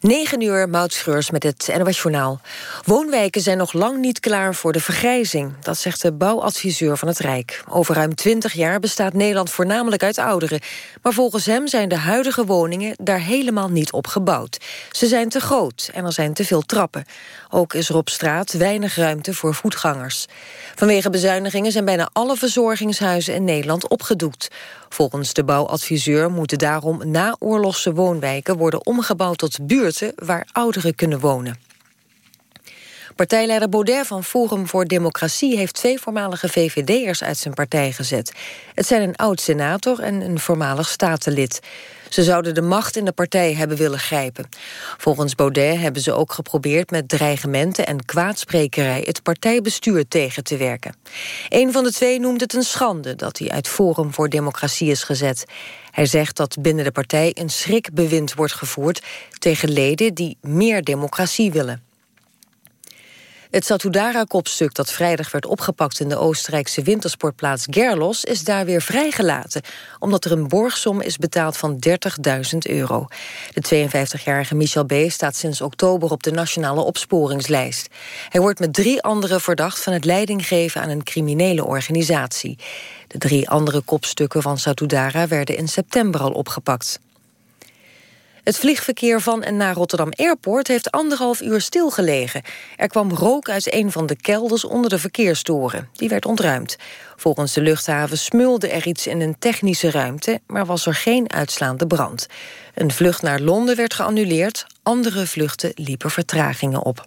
9 uur, Moutschreurs met het NOS Journaal. Woonwijken zijn nog lang niet klaar voor de vergrijzing. Dat zegt de bouwadviseur van het Rijk. Over ruim 20 jaar bestaat Nederland voornamelijk uit ouderen. Maar volgens hem zijn de huidige woningen daar helemaal niet op gebouwd. Ze zijn te groot en er zijn te veel trappen. Ook is er op straat weinig ruimte voor voetgangers. Vanwege bezuinigingen zijn bijna alle verzorgingshuizen in Nederland opgedoekt. Volgens de bouwadviseur moeten daarom naoorlogse woonwijken worden omgebouwd tot buurten waar ouderen kunnen wonen. Partijleider Baudet van Forum voor Democratie... heeft twee voormalige VVD'ers uit zijn partij gezet. Het zijn een oud-senator en een voormalig statenlid. Ze zouden de macht in de partij hebben willen grijpen. Volgens Baudet hebben ze ook geprobeerd met dreigementen en kwaadsprekerij het partijbestuur tegen te werken. Een van de twee noemt het een schande dat hij uit Forum voor Democratie is gezet. Hij zegt dat binnen de partij een schrikbewind wordt gevoerd tegen leden die meer democratie willen. Het Satudara-kopstuk dat vrijdag werd opgepakt in de Oostenrijkse wintersportplaats Gerlos is daar weer vrijgelaten, omdat er een borgsom is betaald van 30.000 euro. De 52-jarige Michel B. staat sinds oktober op de nationale opsporingslijst. Hij wordt met drie anderen verdacht van het leidinggeven aan een criminele organisatie. De drie andere kopstukken van Satudara werden in september al opgepakt. Het vliegverkeer van en naar Rotterdam Airport heeft anderhalf uur stilgelegen. Er kwam rook uit een van de kelders onder de verkeerstoren. Die werd ontruimd. Volgens de luchthaven smulde er iets in een technische ruimte... maar was er geen uitslaande brand. Een vlucht naar Londen werd geannuleerd. Andere vluchten liepen vertragingen op.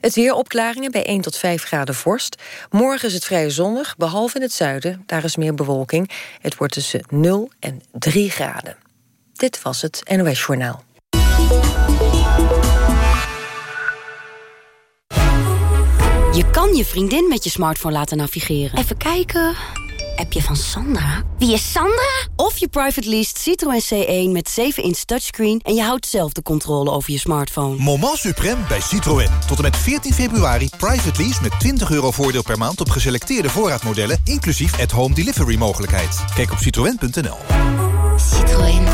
Het weer opklaringen bij 1 tot 5 graden vorst. Morgen is het vrij zonnig, behalve in het zuiden. Daar is meer bewolking. Het wordt tussen 0 en 3 graden. Dit was het NOS Journaal. Je kan je vriendin met je smartphone laten navigeren. Even kijken. Appje van Sandra? Wie is Sandra? Of je private lease Citroën C1 met 7-inch touchscreen... en je houdt zelf de controle over je smartphone. Moment suprême bij Citroën. Tot en met 14 februari private lease met 20 euro voordeel per maand... op geselecteerde voorraadmodellen, inclusief at-home delivery mogelijkheid. Kijk op citroën.nl. Citroën.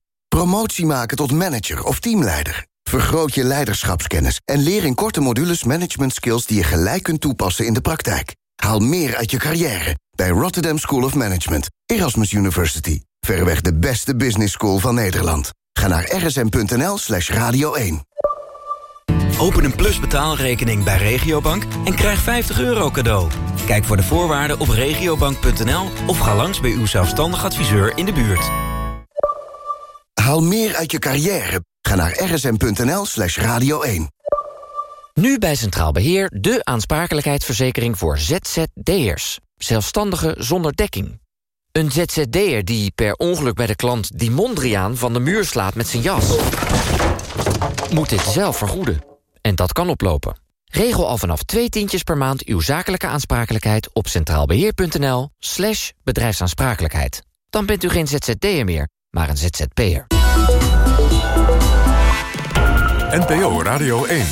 Promotie maken tot manager of teamleider. Vergroot je leiderschapskennis en leer in korte modules management skills die je gelijk kunt toepassen in de praktijk. Haal meer uit je carrière bij Rotterdam School of Management, Erasmus University. Verreweg de beste business school van Nederland. Ga naar rsm.nl slash radio 1. Open een Plus betaalrekening bij Regiobank en krijg 50 euro cadeau. Kijk voor de voorwaarden op regiobank.nl of ga langs bij uw zelfstandig adviseur in de buurt. Haal meer uit je carrière. Ga naar rsm.nl slash radio 1. Nu bij Centraal Beheer de aansprakelijkheidsverzekering voor ZZD'ers. Zelfstandigen zonder dekking. Een ZZD'er die per ongeluk bij de klant die Mondriaan van de muur slaat met zijn jas... moet dit zelf vergoeden. En dat kan oplopen. Regel al vanaf twee tientjes per maand uw zakelijke aansprakelijkheid... op centraalbeheer.nl slash bedrijfsaansprakelijkheid. Dan bent u geen ZZD'er meer, maar een ZZP'er. NPO Radio 1.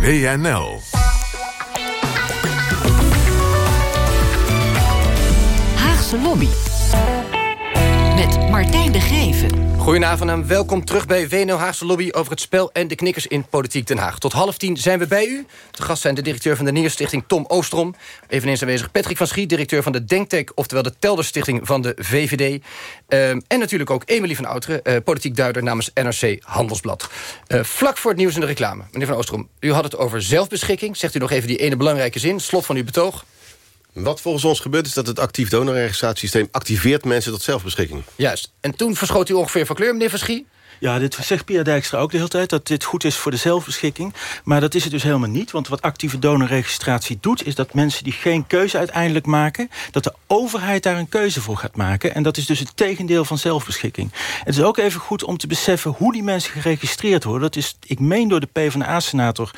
WNL. Haagse Lobby. Martijn de Geven. Goedenavond en welkom terug bij WNL Haagse Lobby... over het spel en de knikkers in Politiek Den Haag. Tot half tien zijn we bij u. Te gast zijn de directeur van de Neerstichting Tom Oostrom. Eveneens aanwezig Patrick van Schie, directeur van de Denktank... oftewel de Telderstichting van de VVD. Ehm, en natuurlijk ook Emilie van Outeren, uh, politiek duider namens NRC Handelsblad. Uh, vlak voor het nieuws en de reclame. Meneer van Oostrom, u had het over zelfbeschikking. Zegt u nog even die ene belangrijke zin, slot van uw betoog. Wat volgens ons gebeurt is dat het actief donorregistratiesysteem... activeert mensen tot zelfbeschikking. Juist. En toen verschoot u ongeveer van kleur, meneer Verschie. Ja, dit zegt Pia Dijkstra ook de hele tijd... dat dit goed is voor de zelfbeschikking. Maar dat is het dus helemaal niet. Want wat actieve donorregistratie doet... is dat mensen die geen keuze uiteindelijk maken... dat de overheid daar een keuze voor gaat maken. En dat is dus het tegendeel van zelfbeschikking. Het is ook even goed om te beseffen hoe die mensen geregistreerd worden. Dat is, ik meen door de PvdA-senator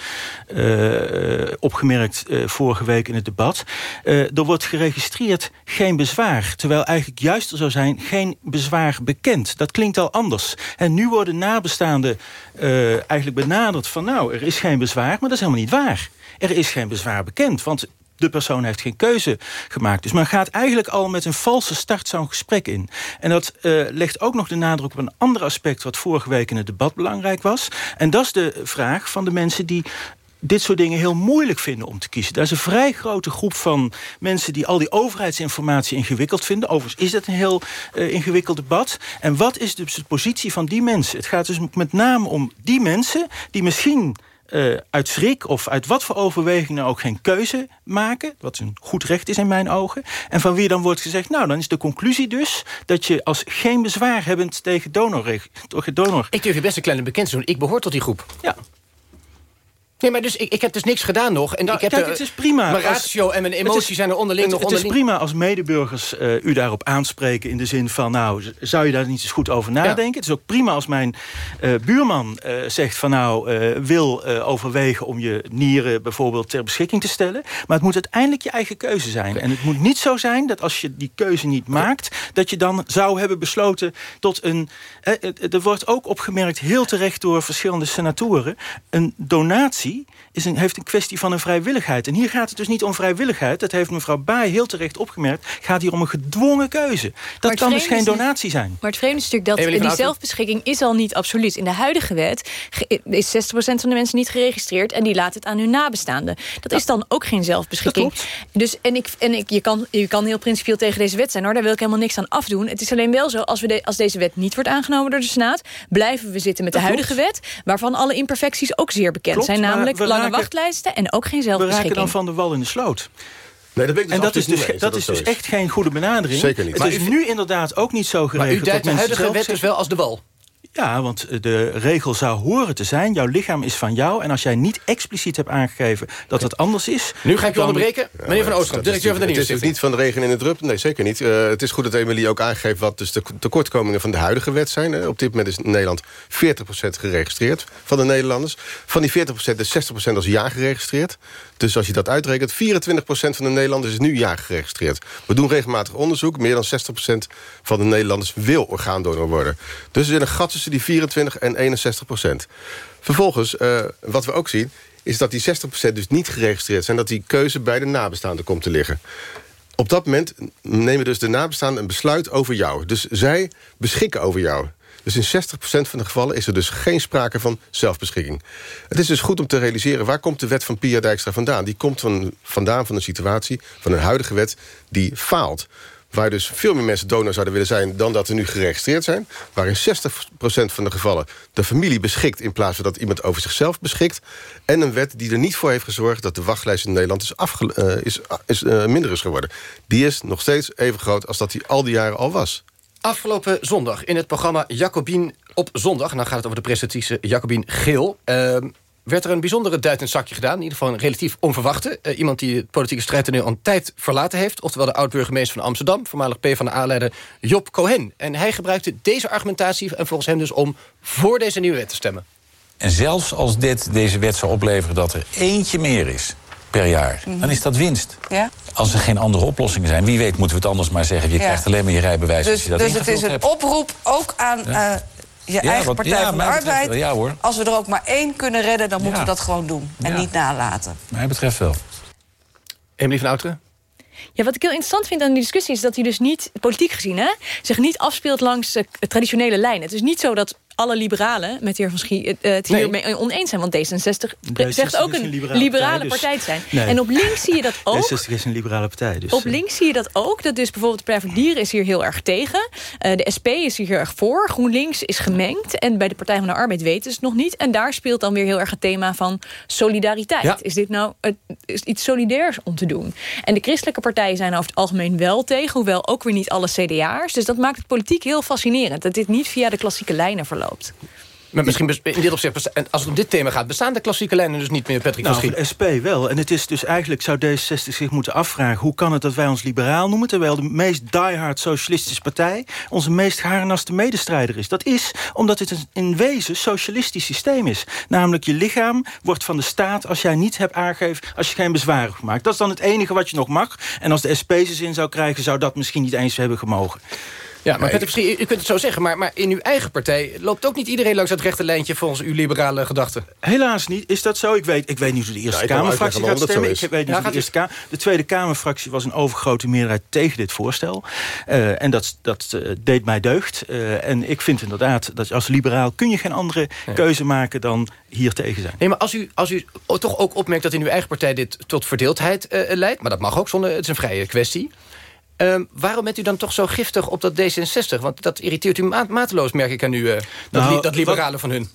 uh, opgemerkt... Uh, vorige week in het debat. Uh, er wordt geregistreerd geen bezwaar. Terwijl eigenlijk juist er zou zijn geen bezwaar bekend. Dat klinkt al anders. En nu worden nabestaanden uh, eigenlijk benaderd van... nou, er is geen bezwaar, maar dat is helemaal niet waar. Er is geen bezwaar bekend, want de persoon heeft geen keuze gemaakt. Dus men gaat eigenlijk al met een valse start zo'n gesprek in. En dat uh, legt ook nog de nadruk op een ander aspect... wat vorige week in het debat belangrijk was. En dat is de vraag van de mensen die dit soort dingen heel moeilijk vinden om te kiezen. Daar is een vrij grote groep van mensen die al die overheidsinformatie ingewikkeld vinden. Overigens is dat een heel uh, ingewikkeld debat. En wat is dus de positie van die mensen? Het gaat dus met name om die mensen die misschien uh, uit schrik of uit wat voor overwegingen ook geen keuze maken. Wat een goed recht is in mijn ogen. En van wie dan wordt gezegd, nou dan is de conclusie dus... dat je als geen bezwaar hebbend tegen donor... donor ik durf je best een kleine bekend te doen. Ik behoor tot die groep. Ja. Nee, maar dus ik, ik heb dus niks gedaan nog. En nou, ik heb kijk, het is prima. Mijn ratio en mijn emoties is, zijn er onderling het, nog het onderling. is prima als medeburgers uh, u daarop aanspreken... in de zin van, nou, zou je daar niet eens goed over nadenken? Ja. Het is ook prima als mijn uh, buurman uh, zegt van... nou, wil overwegen om je nieren bijvoorbeeld ter beschikking te stellen. Maar het moet uiteindelijk je eigen keuze zijn. En het moet niet zo zijn dat als je die keuze niet maakt... dat je dan zou hebben besloten tot een... er wordt ook opgemerkt, heel terecht door verschillende senatoren... een donatie is een, heeft een kwestie van een vrijwilligheid. En hier gaat het dus niet om vrijwilligheid. Dat heeft mevrouw Baai heel terecht opgemerkt. Het gaat hier om een gedwongen keuze. Dat kan dus geen donatie zijn. Maar het vreemde is natuurlijk dat die zelfbeschikking is al niet absoluut. In de huidige wet is 60% van de mensen niet geregistreerd... en die laat het aan hun nabestaanden. Dat ja. is dan ook geen zelfbeschikking. Dus, en ik, en ik, je, kan, je kan heel principieel tegen deze wet zijn. hoor. Daar wil ik helemaal niks aan afdoen. Het is alleen wel zo, als, we de, als deze wet niet wordt aangenomen door de Senaat... blijven we zitten met de huidige wet... waarvan alle imperfecties ook zeer bekend Klopt, zijn. Namelijk lange raken, wachtlijsten en ook geen We zelfbeschikking. raken dan van de wal in de sloot. Nee, dat ben ik dus en dat is dus, eens, dat dat is dat dus is. echt geen goede benadering. Zeker niet. Het Maar is u- nu inderdaad ook niet zo geregeld. Maar u duidt de huidige wet dus wel als de wal. Ja, want de regel zou horen te zijn... jouw lichaam is van jou. En als jij niet expliciet hebt aangegeven dat het anders is... Nu ga ik je dan- onderbreken. Meneer Van is directeur van de natuurlijk- Het is niet van de regen in het drup. Nee, zeker niet. Eh, het is goed dat Emily ook aangeeft wat dus de tekortkomingen van de huidige wet zijn. hè. Op dit moment is in Nederland 40% geregistreerd van de Nederlanders. Van die 40% is 60% als ja geregistreerd. Dus als je dat uitrekent, 24% van de Nederlanders is nu ja geregistreerd. We doen regelmatig onderzoek. Meer dan 60% van de Nederlanders wil orgaandonor worden. Dus er zit een gat die 24 en 61%. Vervolgens, eh, wat we ook zien is dat die 60% dus niet geregistreerd zijn... dat die keuze bij de nabestaanden komt te liggen. Op dat moment nemen dus de nabestaanden een besluit over jou. Dus zij beschikken over jou. Dus in 60% van de gevallen is er dus geen sprake van zelfbeschikking. Het is dus goed om te realiseren... waar komt de wet van Pia Dijkstra vandaan? Die komt van, vandaan van een situatie, van een huidige wet... die faalt. Waar dus veel meer mensen donor zouden willen zijn... dan dat er nu geregistreerd zijn. Waar in 60% van de gevallen de familie beschikt... in plaats van dat iemand over zichzelf beschikt. En een wet die er niet voor heeft gezorgd... dat de wachtlijst in Nederland is, eh, is, is eh, minder is geworden. Die is nog steeds even groot als dat die al die jaren al was. Afgelopen zondag in het programma Jacobien op zondag... dan gaat het over de presentatrice Jacobien Geel... ehm, werd er een bijzondere duit in het zakje gedaan. In ieder geval een relatief onverwachte. Eh, iemand die het politieke strijdtoneel al een tijd verlaten heeft. Oftewel de oud-burgemeester van Amsterdam. Voormalig PvdA-leider Job Cohen. En hij gebruikte deze argumentatie... en volgens hem dus om voor deze nieuwe wet te stemmen. En zelfs als dit deze wet zou opleveren dat er eentje meer is per jaar, dan is dat winst. Ja? Als er geen andere oplossingen zijn, wie weet moeten we het anders maar zeggen. Je Ja. krijgt alleen maar je rijbewijs als Dus, je dat dus het is een hebt. oproep ook aan Ja. eh, je Ja, eigen wat- Partij ja, van de Arbeid. wel, ja, hoor. Als we er ook maar één kunnen redden, dan moeten Ja. we dat gewoon doen. En Ja. niet nalaten. Mij betreft wel. Emily van Outeren? Ja, wat ik heel interessant vind aan die discussie is dat hij dus niet, politiek gezien, hè, zich niet afspeelt langs eh, traditionele lijnen. Het is niet zo dat alle liberalen met de heer Van Schie eh, het Nee. hiermee oneens zijn. Want D66 D66 zegt ook een een liberale liberale, partij, dus- partij, te zijn. Nee. En op links zie je dat ook. D60 is een liberale partij. Dus, Op eh, links zie je dat ook. Dat dus bijvoorbeeld de Partij voor Dieren is hier heel erg tegen. Eh, de SP is hier heel erg voor. GroenLinks is gemengd. En bij de Partij van de Arbeid weten ze het nog niet. En daar speelt dan weer heel erg het thema van solidariteit. Ja. Is dit nou is iets solidairs om te doen? En de christelijke partijen zijn over het algemeen wel tegen. Hoewel ook weer niet alle CDA'ers. Dus dat maakt het politiek heel fascinerend. Dat dit niet via de klassieke lijnen verloopt. Loopt. Maar misschien in dit opzicht, als het om dit thema gaat... bestaan de klassieke lijnen dus niet meer, Patrick Nou, de SP wel. En het is dus eigenlijk zou D66 zich moeten afvragen... hoe kan het dat wij ons liberaal noemen... terwijl de meest diehard socialistische partij... onze meest geharnaste medestrijder is. Dat is omdat het een in wezen socialistisch systeem is. Namelijk je lichaam wordt van de staat... als jij niet hebt aangegeven, als je geen bezwaar hebt gemaakt. Dat is dan het enige wat je nog mag. En als de SP zijn zin zou krijgen... zou dat misschien niet eens hebben gemogen. Ja, maar u kunt het zo zeggen... Maar, maar in uw eigen partij loopt ook niet iedereen langs het rechte lijntje... volgens uw liberale gedachten. Helaas niet. Is dat zo? Ik weet, ik weet niet hoe de Eerste Ja, Kamerfractie gaat stemmen. Ik weet niet is. hoe de Eerste Kamer... De Tweede Kamerfractie was een overgrote meerderheid tegen dit voorstel. Eh, en dat, dat eh, deed mij deugd. Eh, en ik vind inderdaad dat als liberaal... kun je geen andere keuze maken dan hier tegen zijn. Nee, maar als u, als u toch ook opmerkt dat in uw eigen partij... dit tot verdeeldheid eh, leidt, maar dat mag ook zonder... het is een vrije kwestie... Ehm, waarom bent u dan toch zo giftig op dat D66? Want dat irriteert u ma- mateloos, merk ik aan u, eh, dat, Nou, li- dat liberale wat- van hun.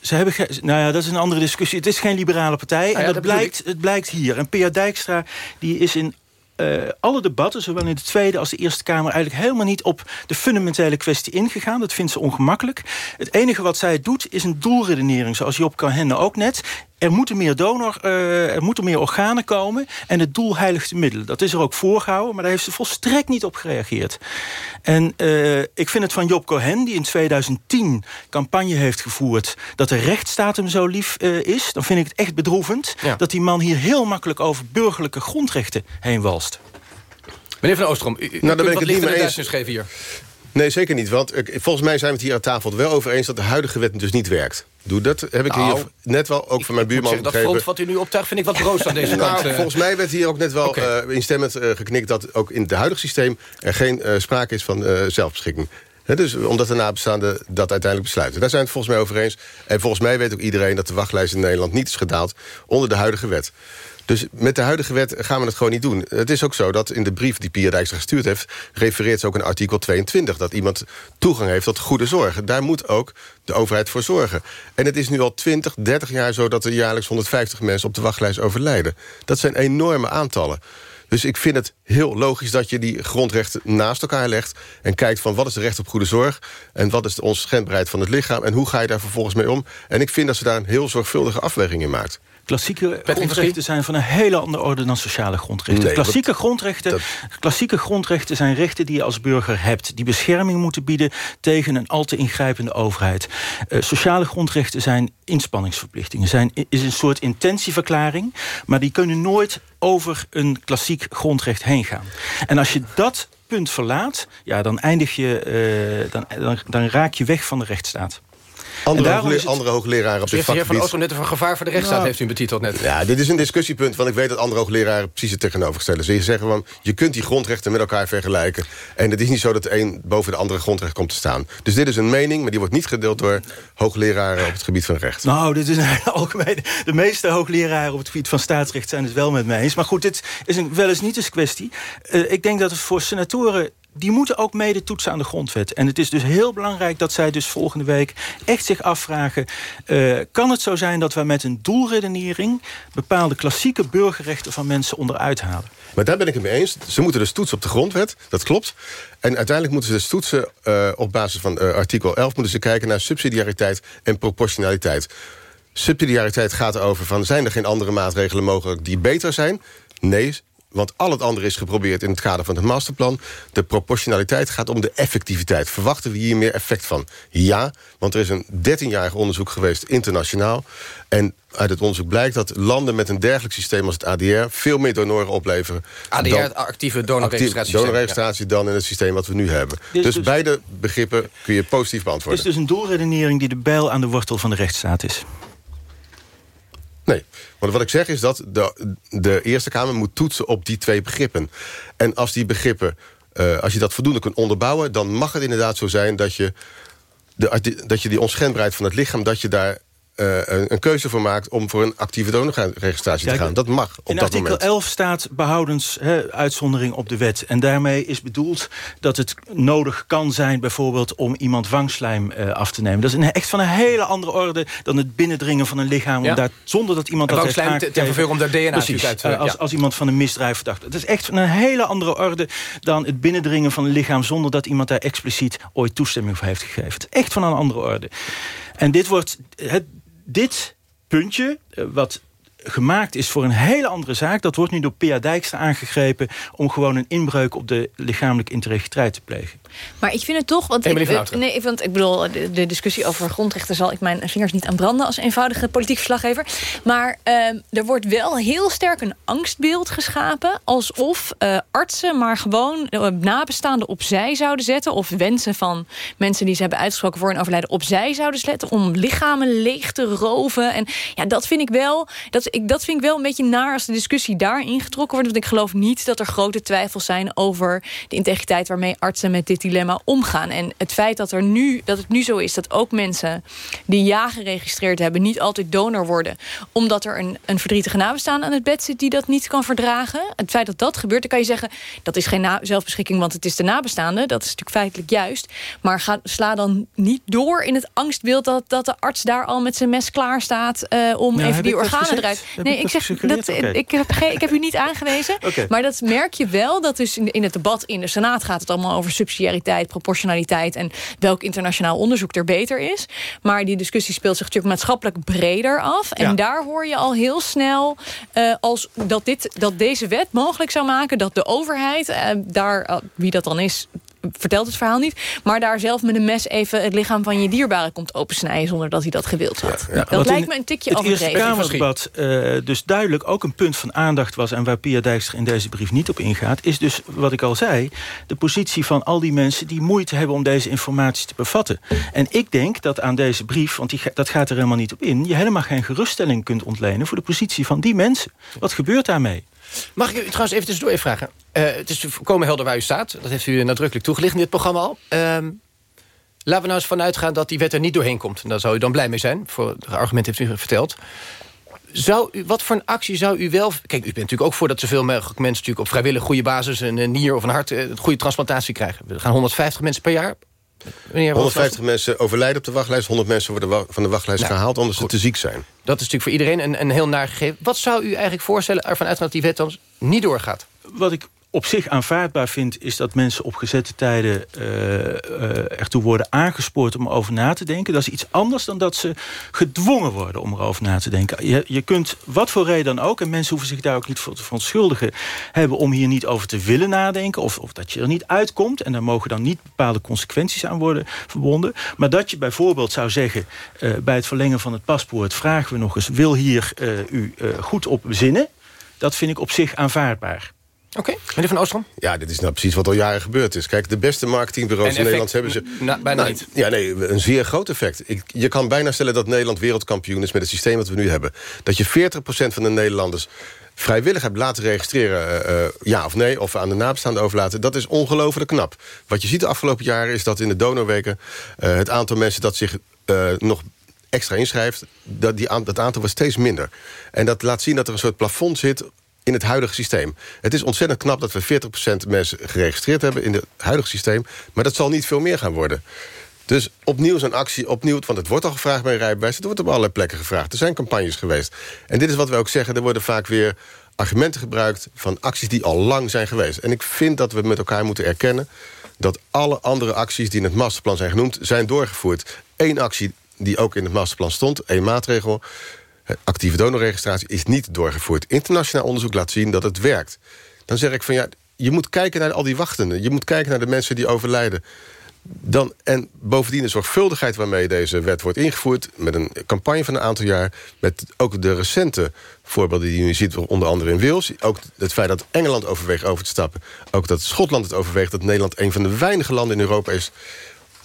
Ze hebben nou ja, dat is een andere discussie. Het is geen liberale partij. Ja, en dat blijkt, het blijkt hier. En Pia Dijkstra die is in eh, alle debatten, zowel in de Tweede als de Eerste Kamer... eigenlijk helemaal niet op de fundamentele kwestie ingegaan. Dat vindt ze ongemakkelijk. Het enige wat zij doet is een doelredenering, zoals Job Cohen ook net. Er moeten meer donor, eh, er moeten meer organen komen... en het doel heiligt de middelen. Dat is er ook voorgehouden, maar daar heeft ze volstrekt niet op gereageerd. En eh, ik vind het van Job Cohen, die in 2010 campagne heeft gevoerd... dat de rechtsstaat hem zo lief eh, is... dan vind ik het echt bedroevend... Ja. dat die man hier heel makkelijk over burgerlijke grondrechten heen walst. Meneer Van Oostrom, u, u Nou, kunt ben ik het niet lichtende mee eens. geven hier. Nee, zeker niet. Want volgens mij zijn we het hier aan tafel wel over eens... dat de huidige wet dus niet werkt. Doe dat heb ik Nou, hier net wel ook van mijn buurman zeggen, dat front wat u nu optuigt vind ik wat broos aan deze Nou, kant. eh. volgens mij werd hier ook net wel Oké. eh, instemmend eh, geknikt... dat ook in het huidige systeem er geen sprake is van zelfbeschikking. Dus omdat de nabestaanden dat uiteindelijk besluiten. Daar zijn we het volgens mij over eens. En volgens mij weet ook iedereen dat de wachtlijst in Nederland niet is gedaald... onder de huidige wet. Dus met de huidige wet gaan we het gewoon niet doen. Het is ook zo dat in de brief die Pia Dijkstra gestuurd heeft... refereert ze ook aan artikel 22... dat iemand toegang heeft tot goede zorg. Daar moet ook de overheid voor zorgen. En het is nu al 20, 30 jaar zo... dat er jaarlijks 150 mensen op de wachtlijst overlijden. Dat zijn enorme aantallen. Dus ik vind het heel logisch dat je die grondrechten naast elkaar legt... en kijkt van wat is de recht op goede zorg... en wat is de onschendbaarheid van het lichaam... en hoe ga je daar vervolgens mee om. En ik vind dat ze daar een heel zorgvuldige afweging in maakt. Klassieke grondrechten zijn van een hele andere orde dan sociale grondrechten. Nee, klassieke, grondrechten, klassieke grondrechten zijn rechten die je als burger hebt. Die bescherming moeten bieden tegen een al te ingrijpende overheid. Eh, sociale grondrechten zijn inspanningsverplichtingen. Zijn, is een soort intentieverklaring. Maar die kunnen nooit over een klassiek grondrecht heen gaan. En als je dat punt verlaat, ja, dan eindig je, eh, dan, dan, dan raak je weg van de rechtsstaat. Andere, En daarom hoogle- is het- andere hoogleraren op Dus dit de heer Van vakgebied... Net een gevaar voor de rechtsstaat Nou, heeft u betiteld net. Ja, dit is een discussiepunt, want ik weet dat andere hoogleraren precies het tegenovergestelde Ze zeggen van, je kunt die grondrechten met elkaar vergelijken. En het is niet zo dat de een boven de andere grondrecht komt te staan. Dus dit is een mening, maar die wordt niet gedeeld door hoogleraren op het gebied van recht. Nou, dit is een hele algemene... De meeste hoogleraren op het gebied van staatsrecht zijn het wel met mij eens. Maar goed, dit is een wel eens niet eens kwestie. Eh, ik denk dat het voor senatoren... Die moeten ook mede toetsen aan de grondwet. En het is dus heel belangrijk dat zij dus volgende week echt zich afvragen... eh, kan het zo zijn dat wij met een doelredenering... bepaalde klassieke burgerrechten van mensen onderuit halen? Maar daar ben ik het mee eens. Ze moeten dus toetsen op de grondwet, dat klopt. En uiteindelijk moeten ze dus toetsen eh, op basis van eh, artikel 11... moeten ze kijken naar subsidiariteit en proportionaliteit. Subsidiariteit gaat over van... zijn er geen andere maatregelen mogelijk die beter zijn? Nee, want al het andere is geprobeerd in het kader van het masterplan. De proportionaliteit gaat om de effectiviteit. Verwachten we hier meer effect van? Ja, want er is een 13-jarig onderzoek geweest internationaal. En uit het onderzoek blijkt dat landen met een dergelijk systeem als het ADR... veel meer donoren opleveren. ADR, dan- het actieve donorregistratiesysteem, actief donorregistratie dan in het systeem wat we nu hebben. Dus, dus- beide begrippen kun je positief Het beantwoorden. is dus een doelredenering die de bijl aan de wortel van de rechtsstaat is. Nee, want wat ik zeg is dat de, de Eerste Kamer moet toetsen op die twee begrippen. En als die begrippen, eh, als je dat voldoende kunt onderbouwen... dan mag het inderdaad zo zijn dat je, de, dat je die onschendbaarheid van het lichaam... dat je daar een, een keuze voor maakt... om voor een actieve donorregistratie te gaan. Dat mag op in dat artikel moment. 11 staat behoudens hè, uitzondering op de wet. En daarmee is bedoeld dat het nodig kan zijn... bijvoorbeeld om iemand wangslijm eh, af te nemen. Dat is een, echt van een hele andere orde... dan het binnendringen van een lichaam... Ja. Om daar, zonder dat iemand En dat heeft ter- aangegeven. verveur om daar DNA Precies, natuurlijk uit, eh, als, ja. als iemand van een misdrijf verdacht. Het is echt van een hele andere orde... dan het binnendringen van een lichaam... zonder dat iemand daar expliciet ooit toestemming voor heeft gegeven. Het is echt van een andere orde. En dit wordt... Het, dit puntje, eh, wat gemaakt is voor een hele andere zaak... dat wordt nu door Pia Dijkstra aangegrepen... om gewoon een inbreuk op de lichamelijke integriteit te plegen. Maar ik vind het toch... Want Emily ik, nee, want ik bedoel, de, de discussie over grondrechten... zal ik mijn vingers niet aan branden als eenvoudige politiek verslaggever. Maar ehm, er wordt wel heel sterk een angstbeeld geschapen... alsof eh, artsen maar gewoon eh, nabestaanden opzij zouden zetten... of wensen van mensen die ze hebben uitgesproken voor een overlijden... opzij zouden zetten om lichamen leeg te roven. En ja, dat vind ik wel... Dat, ik, dat vind ik wel een beetje naar als de discussie daar ingetrokken wordt. Want ik geloof niet dat er grote twijfels zijn over de integriteit waarmee artsen met dit dilemma omgaan. En het feit dat, er nu, dat het nu zo is dat ook mensen die ja geregistreerd hebben, niet altijd donor worden. Omdat er een, een verdrietige nabestaande aan het bed zit die dat niet kan verdragen. Het feit dat dat gebeurt, dan kan je zeggen, dat is geen zelfbeschikking, want het is de nabestaande. Dat is natuurlijk feitelijk juist. Maar ga, sla dan niet door in het angstbeeld dat, dat de arts daar al met zijn mes klaar staat eh, om Nou, even die organen eruit. Nee, ik zeg dat ik heb, geen, ik heb u niet aangewezen. Maar dat merk je wel. Dat dus in, in het debat in de Senaat gaat het allemaal over subsidiariteit, proportionaliteit en welk internationaal onderzoek er beter is. Maar die discussie speelt zich natuurlijk maatschappelijk breder af. En Ja. daar hoor je al heel snel eh, als dat, dit, dat deze wet mogelijk zou maken dat de overheid, eh, daar, eh, wie dat dan is, vertelt het verhaal niet. Maar daar zelf met een mes even het lichaam van je dierbare komt opensnijden zonder dat hij dat gewild had. dat lijkt me een tikje Het Eerste overdreven. Kamerdebat uh, dus duidelijk ook een punt van aandacht was... en waar Pia Dijkstra in deze brief niet op ingaat... is dus, wat ik al zei, de positie van al die mensen... die moeite hebben om deze informatie te bevatten. En ik denk dat aan deze brief, want die, dat gaat er helemaal niet op in... je helemaal geen geruststelling kunt ontlenen voor de positie van die mensen. Wat gebeurt daarmee? Mag ik u trouwens even tussendoor even vragen? Uh, het is volkomen helder waar u staat. Dat heeft u nadrukkelijk toegelicht in dit programma al. Uh, laten we nou eens vanuit gaan dat die wet er niet doorheen komt. En daar zou u dan blij mee zijn. Voor het argument heeft u verteld. Zou u, wat voor een actie zou u wel... Kijk, u bent natuurlijk ook voor dat zoveel mogelijk mensen... natuurlijk op vrijwillig goede basis een, een nier of een hart... een goede transplantatie krijgen. We gaan 150 mensen per jaar... Meneer 150 mensen overlijden op de wachtlijst. 100 mensen worden van de wachtlijst nou, gehaald omdat ze te ziek zijn. Dat is natuurlijk voor iedereen een, een heel naar gegeven. Wat zou u eigenlijk voorstellen ervan uitgaan dat die wet dan niet doorgaat? Wat ik op zich aanvaardbaar vind... is dat mensen op gezette tijden uh, uh, ertoe worden aangespoord om erover na te denken. Dat is iets anders dan dat ze gedwongen worden om erover na te denken. Je, je kunt, wat voor reden dan ook... en mensen hoeven zich daar ook niet voor te verontschuldigen... hebben om hier niet over te willen nadenken... of, of dat je er niet uitkomt. En daar mogen dan niet bepaalde consequenties aan worden verbonden. Maar dat je bijvoorbeeld zou zeggen... Uh, bij het verlengen van het paspoort vragen we nog eens... wil hier u goed op bezinnen? Dat vind ik op zich aanvaardbaar. Oké, okay. meneer Van Oostrom? Ja, dit is nou precies wat al jaren gebeurd is. Kijk, de beste marketingbureaus in Nederland hebben ze... Na, bijna nou, niet. Ja, nee, een zeer groot effect. Ik, je kan bijna stellen dat Nederland wereldkampioen is... met het systeem dat we nu hebben. Dat je 40% van de Nederlanders vrijwillig hebt laten registreren... Uh, ja of nee, of aan de nabestaanden overlaten... dat is ongelooflijk knap. Wat je ziet de afgelopen jaren is dat in de donorweken... Uh, het aantal mensen dat zich uh, nog extra inschrijft... Dat, die, dat aantal was steeds minder. En dat laat zien dat er een soort plafond zit in het huidige systeem. Het is ontzettend knap dat we 40% mensen geregistreerd hebben... in het huidige systeem, maar dat zal niet veel meer gaan worden. Dus opnieuw zo'n actie, opnieuw, want het wordt al gevraagd bij rijbewijs... het wordt op allerlei plekken gevraagd. Er zijn campagnes geweest. En dit is wat we ook zeggen, er worden vaak weer argumenten gebruikt... van acties die al lang zijn geweest. En ik vind dat we met elkaar moeten erkennen... dat alle andere acties die in het masterplan zijn genoemd... zijn doorgevoerd. Eén actie die ook in het masterplan stond, één maatregel actieve donorregistratie is niet doorgevoerd. Internationaal onderzoek laat zien dat het werkt. Dan zeg ik van ja, je moet kijken naar al die wachtenden. Je moet kijken naar de mensen die overlijden. Dan, en bovendien de zorgvuldigheid waarmee deze wet wordt ingevoerd... met een campagne van een aantal jaar... met ook de recente voorbeelden die je ziet... onder andere in Wales. Ook het feit dat Engeland overweegt over te stappen. Ook dat Schotland het overweegt. Dat Nederland een van de weinige landen in Europa is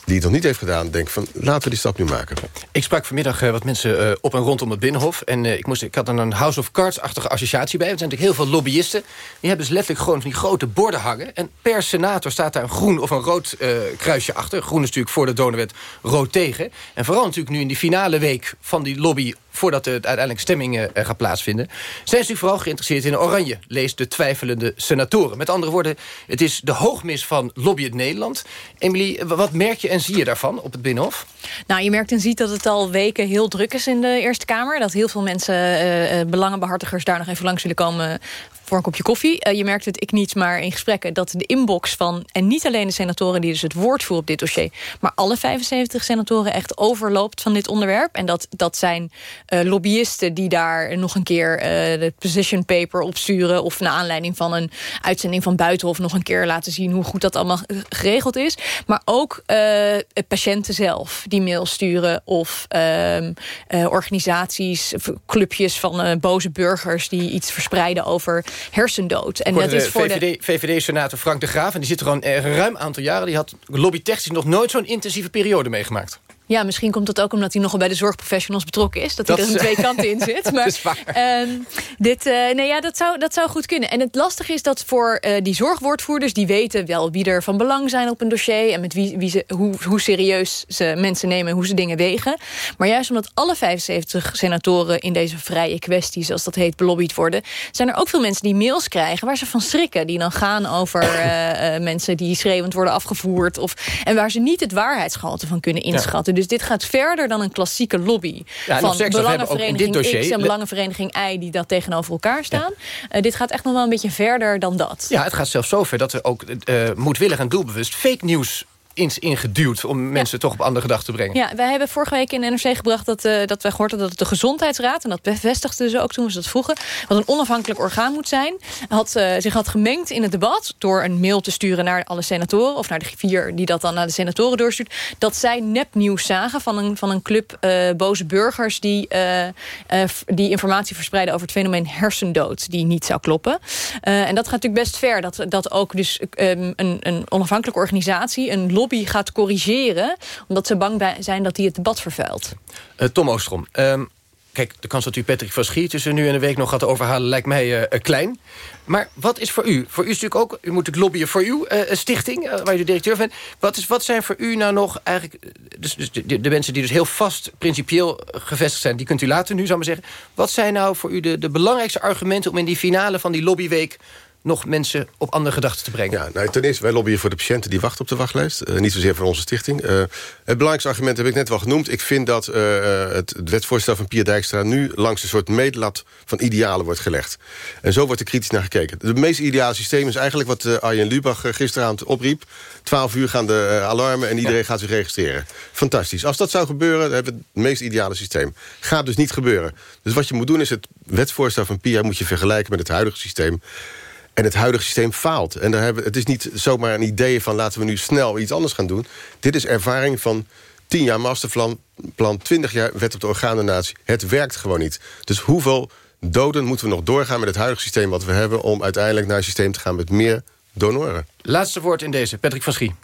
die het nog niet heeft gedaan... denkt van, laten we die stap nu maken. Ik sprak vanmiddag uh, wat mensen uh, op en rondom het Binnenhof. En uh, ik, moest, ik had dan een House of Cards-achtige associatie bij. Er zijn natuurlijk heel veel lobbyisten. Die hebben dus letterlijk gewoon van die grote borden hangen. En per senator staat daar een groen of een rood kruisje achter. Groen is natuurlijk voor de donorwet, rood tegen. En vooral natuurlijk nu in die finale week van die lobby voordat het uiteindelijk stemming gaat plaatsvinden... zijn ze vooral geïnteresseerd in oranje. Lees de twijfelende senatoren. Met andere woorden, het is de hoogmis van Lobby het Nederland. Emily, wat merk je en zie je daarvan op het Binnenhof? Nou, je merkt en ziet dat het al weken heel druk is in de Eerste Kamer. Dat heel veel mensen, uh, belangenbehartigers, daar nog even langs willen komen voor een kopje koffie. Uh, je merkt het, ik niet, maar in gesprekken... dat de inbox van, en niet alleen de senatoren die dus het woord voeren op dit dossier... maar alle 75 senatoren echt overloopt van dit onderwerp. En dat, dat zijn uh, lobbyisten die daar nog een keer uh, de position paper opsturen... of naar aanleiding van een uitzending van Buitenhof... nog een keer laten zien hoe goed dat allemaal geregeld is. Maar ook patiënten zelf die mail sturen... of ehm, organisaties, clubjes van boze burgers... die iets verspreiden over hersendood. En dat is voor de VVD-senator Frank de Graaf. En die zit er al een ruim aantal jaren. Die had lobbytechnisch nog nooit zo'n intensieve periode meegemaakt. Ja, misschien komt dat ook omdat hij nogal bij de zorgprofessionals betrokken is. Dat, hij er een twee kanten in zit. Maar, dat is waar. Uh, dit, uh, nee, ja, dat, zou, dat zou goed kunnen. En het lastige is dat voor uh, die zorgwoordvoerders... die weten wel wie er van belang zijn op een dossier... en met wie, wie ze, hoe, hoe serieus ze mensen nemen en hoe ze dingen wegen. Maar juist omdat alle 75 senatoren in deze vrije kwestie... zoals dat heet, belobbyd worden... zijn er ook veel mensen die mails krijgen waar ze van schrikken. Die dan gaan over uh, mensen die schreeuwend worden afgevoerd. Of, en waar ze niet het waarheidsgehalte van kunnen inschatten. Ja. Dus dit gaat verder dan een klassieke lobby. Ja, van Belangenvereniging dossier, X en Belangenvereniging Y... die dat tegenover elkaar staan. Ja. Uh, dit gaat echt nog wel een beetje verder dan dat. Ja, het gaat zelfs zover dat er ook uh, moedwillig en doelbewust... fake nieuws eens ingeduwd om mensen toch op andere gedachten te brengen. Ja, wij hebben vorige week in NRC gebracht dat, uh, dat wij gehoord hadden dat de Gezondheidsraad, en dat bevestigden ze ook toen we dat vroegen, wat een onafhankelijk orgaan moet zijn, had, uh, zich had gemengd in het debat door een mail te sturen naar alle senatoren, of naar de vier die dat dan naar de senatoren doorstuurt, dat zij nepnieuws zagen van een, van een club uh, boze burgers die, die informatie verspreiden over het fenomeen hersendood, die niet zou kloppen. en dat gaat natuurlijk best ver, dat, dat ook dus um, een, een onafhankelijke organisatie, een lobby gaat corrigeren... omdat ze bang zijn dat hij het debat vervuilt. Uh, Tom Oostrom, um, kijk, de kans dat u Patrick van Schier... tussen nu en een week nog gaat overhalen lijkt mij uh, klein. Maar wat is voor u? Voor u is natuurlijk ook... u moet natuurlijk lobbyen voor uw uh, stichting, waar u de directeur bent. Wat, is, wat zijn voor u nou nog eigenlijk... Dus, dus de, de, mensen die dus heel vast principieel gevestigd zijn... die kunt u later nu, zou maar zeggen. Wat zijn nou voor u de, de belangrijkste argumenten... om in die finale van die lobbyweek nog mensen op andere gedachten te brengen? Ja, nou, ten eerste, wij lobbyen voor de patiënten die wachten op de wachtlijst. Uh, niet zozeer voor onze stichting. Uh, het belangrijkste argument heb ik net wel genoemd. Ik vind dat uh, het, het wetsvoorstel van Pia Dijkstra... nu langs een soort meetlat van idealen wordt gelegd. En zo wordt er kritisch naar gekeken. Het meest ideale systeem is eigenlijk wat Arjen Lubach gisteravond opriep. 12 uur gaan de alarmen en iedereen ja. gaat zich registreren. Fantastisch. Als dat zou gebeuren, dan hebben we het meest ideale systeem. Gaat dus niet gebeuren. Dus wat je moet doen is het wetsvoorstel van Pia... moet je vergelijken met het huidige systeem. En het huidige systeem faalt. En daar hebben, het is niet zomaar een idee van laten we nu snel iets anders gaan doen. Dit is ervaring van 10 jaar masterplan, plan 20 jaar wet op de orgaandonatie. Het werkt gewoon niet. Dus hoeveel doden moeten we nog doorgaan met het huidige systeem wat we hebben... om uiteindelijk naar een systeem te gaan met meer donoren? Laatste woord in deze, Patrick van Schie.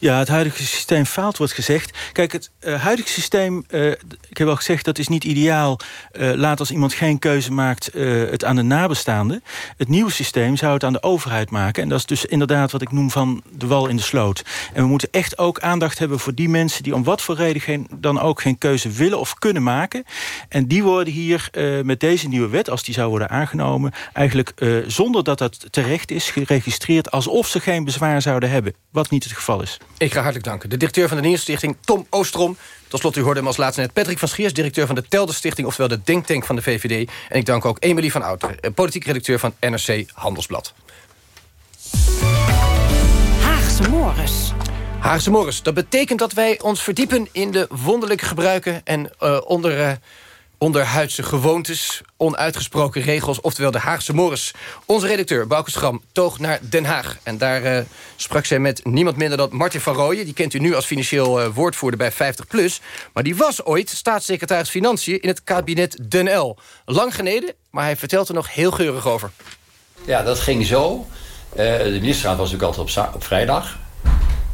Ja, het huidige systeem faalt, wordt gezegd. Kijk, het uh, huidige systeem, uh, ik heb al gezegd... dat is niet ideaal. Uh, laat als iemand geen keuze maakt het aan de nabestaanden. Het nieuwe systeem zou het aan de overheid maken. En dat is dus inderdaad wat ik noem van de wal in de sloot. En we moeten echt ook aandacht hebben voor die mensen... die om wat voor reden geen, dan ook geen keuze willen of kunnen maken. En die worden hier met deze nieuwe wet, als die zou worden aangenomen... eigenlijk zonder dat dat terecht is geregistreerd... alsof ze geen bezwaar zouden hebben. Wat niet het geval is. Ik ga hartelijk danken. De directeur van de Nierstichting, Tom Oostrom. Tot slot, u hoorde hem als laatste net Patrick van Schiers... directeur van de Telde Stichting, oftewel de denktank van de VVD. En ik dank ook Emilie van Outeren, politiek redacteur van NRC Handelsblad. Haagse Morris. Haagse Morris, dat betekent dat wij ons verdiepen... in de wonderlijke gebruiken en uh, onder... Uh, onderhuidse gewoontes, onuitgesproken regels... oftewel de Haagse Morris. Onze redacteur, Bouke Schram, toog naar Den Haag. En daar uh, sprak zij met niemand minder dan Martin van Rooyen. Die kent u nu als financieel uh, woordvoerder bij 50PLUS. Maar die was ooit staatssecretaris Financiën in het kabinet Den L. Lang geleden, maar hij vertelt er nog heel geurig over. Ja, dat ging zo. Uh, de ministerraad was natuurlijk altijd op, op vrijdag.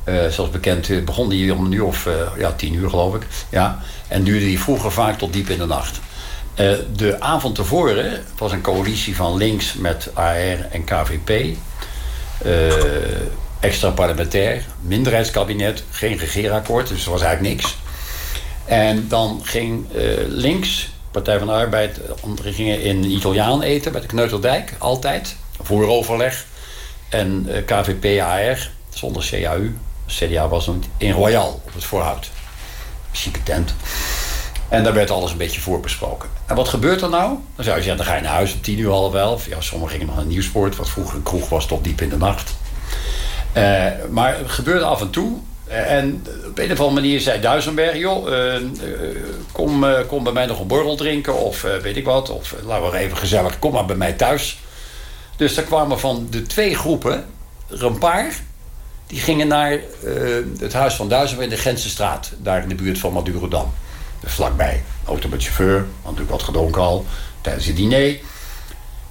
Uh, zoals bekend begon die om uur of ja, tien uur geloof ik. Ja, en duurde die vroeger vaak tot diep in de nacht. de avond tevoren was een coalitie van links met AR en KVP. extra parlementair, minderheidskabinet, geen regeerakkoord, dus er was eigenlijk niks. En dan ging links Partij van de Arbeid gingen in Italiaan eten bij de Kneuterdijk, altijd. Voor overleg. En uh, KVP AR, zonder CAU. CDA was nog in Royal, op het voorhout. Chique tent. En daar werd alles een beetje voorbesproken. En wat gebeurt er nou? Dan zou je zeggen, dan ga je naar huis om tien uur, half elf. Ja, sommigen gingen nog naar Nieuwsport, wat vroeger een kroeg was tot diep in de nacht. Uh, maar het gebeurde af en toe en op een of andere manier zei Duisenberg... joh, uh, kom, kom bij mij nog een borrel drinken of weet ik wat. Of laten we even gezellig, kom maar bij mij thuis. Dus daar kwamen van de twee groepen een paar... die gingen naar het huis van Duisenberg in de Gentse daar in de buurt van Madurodam. Dus vlakbij. Auto met chauffeur, had natuurlijk wat gedronken al tijdens het diner...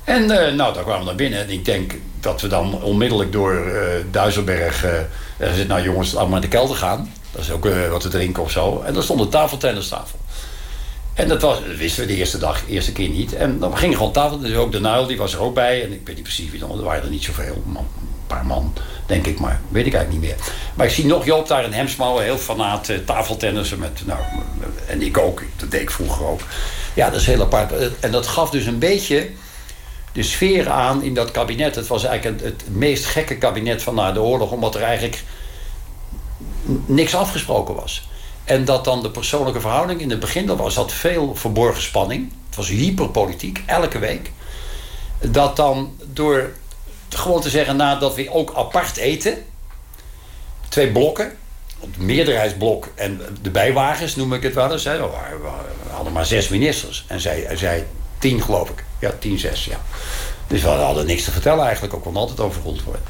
En uh, nou, daar kwamen we naar binnen. En ik denk dat we dan onmiddellijk door uh, Duizelberg... Uh, zitten, nou jongens, maar in de kelder gaan. Dat is ook wat te drinken of zo. En daar stond een tafeltennistafel. En dat, was, wisten we de eerste dag, eerste keer niet. En dan gingen gewoon tafel. Dus ook de Nuil, die was er ook bij. En ik weet niet precies wie dan, er waren er niet zoveel. Man, paar man, denk ik, maar weet ik eigenlijk niet meer. Maar ik zie nog Joop daar in hemsmouwen, heel fanaat tafeltennissen. Met, nou, en ik ook, dat deed ik vroeger ook. Ja, dat is heel apart. En dat gaf dus een beetje de sfeer aan in dat kabinet. Het was eigenlijk het, het meest gekke kabinet van na de oorlog... omdat er eigenlijk niks afgesproken was. En dat dan de persoonlijke verhouding in het begin... er was dat veel verborgen spanning. Het was hyperpolitiek, elke week. Dat dan door gewoon te zeggen... nadat we ook apart eten... twee blokken... Het meerderheidsblok en de bijwagens noem ik het wel eens. We hadden maar zes ministers. En zij, zij tien geloof ik. Ja, tien, zes, ja. Dus we hadden niks te vertellen eigenlijk, ook kon altijd overroeld worden.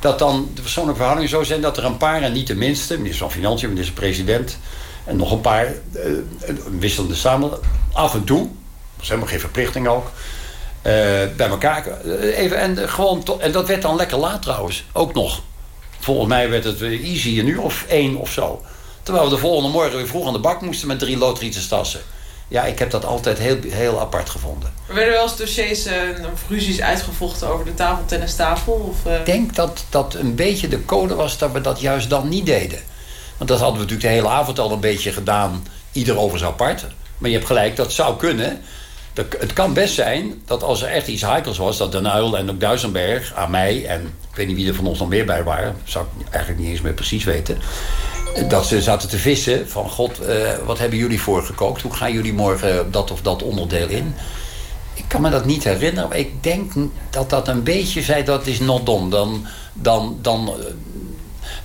Dat dan de persoonlijke verhoudingen zo zijn dat er een paar, en niet de minste, minister van Financiën, minister-president, en nog een paar uh, wisselende samen, af en toe, dat was helemaal geen verplichting ook, bij elkaar. Uh, even, en, gewoon en dat werd dan lekker laat trouwens, ook nog. Volgens mij werd het easy een uur of één of zo. Terwijl we de volgende morgen weer vroeg aan de bak moesten met drie loodrietse tassen. Ja, ik heb dat altijd heel, heel apart gevonden. Er werden wel eens dossiers uh, of ruzies uitgevochten over de tafeltennistafel? Of, uh... Ik denk dat dat een beetje de code was dat we dat juist dan niet deden. Want dat hadden we natuurlijk de hele avond al een beetje gedaan. Ieder over zijn apart. Maar je hebt gelijk, dat zou kunnen. Het kan best zijn dat als er echt iets heikels was... dat Den Uyl en ook Duisenberg aan mij... en ik weet niet wie er van ons dan meer bij waren... zou ik eigenlijk niet eens meer precies weten dat ze zaten te vissen van... God, uh, wat hebben jullie voorgekookt? Hoe gaan jullie morgen dat of dat onderdeel in? Ik kan me dat niet herinneren. Maar ik denk dat dat een beetje zei, dat is not. Dan, dan, dan, eh,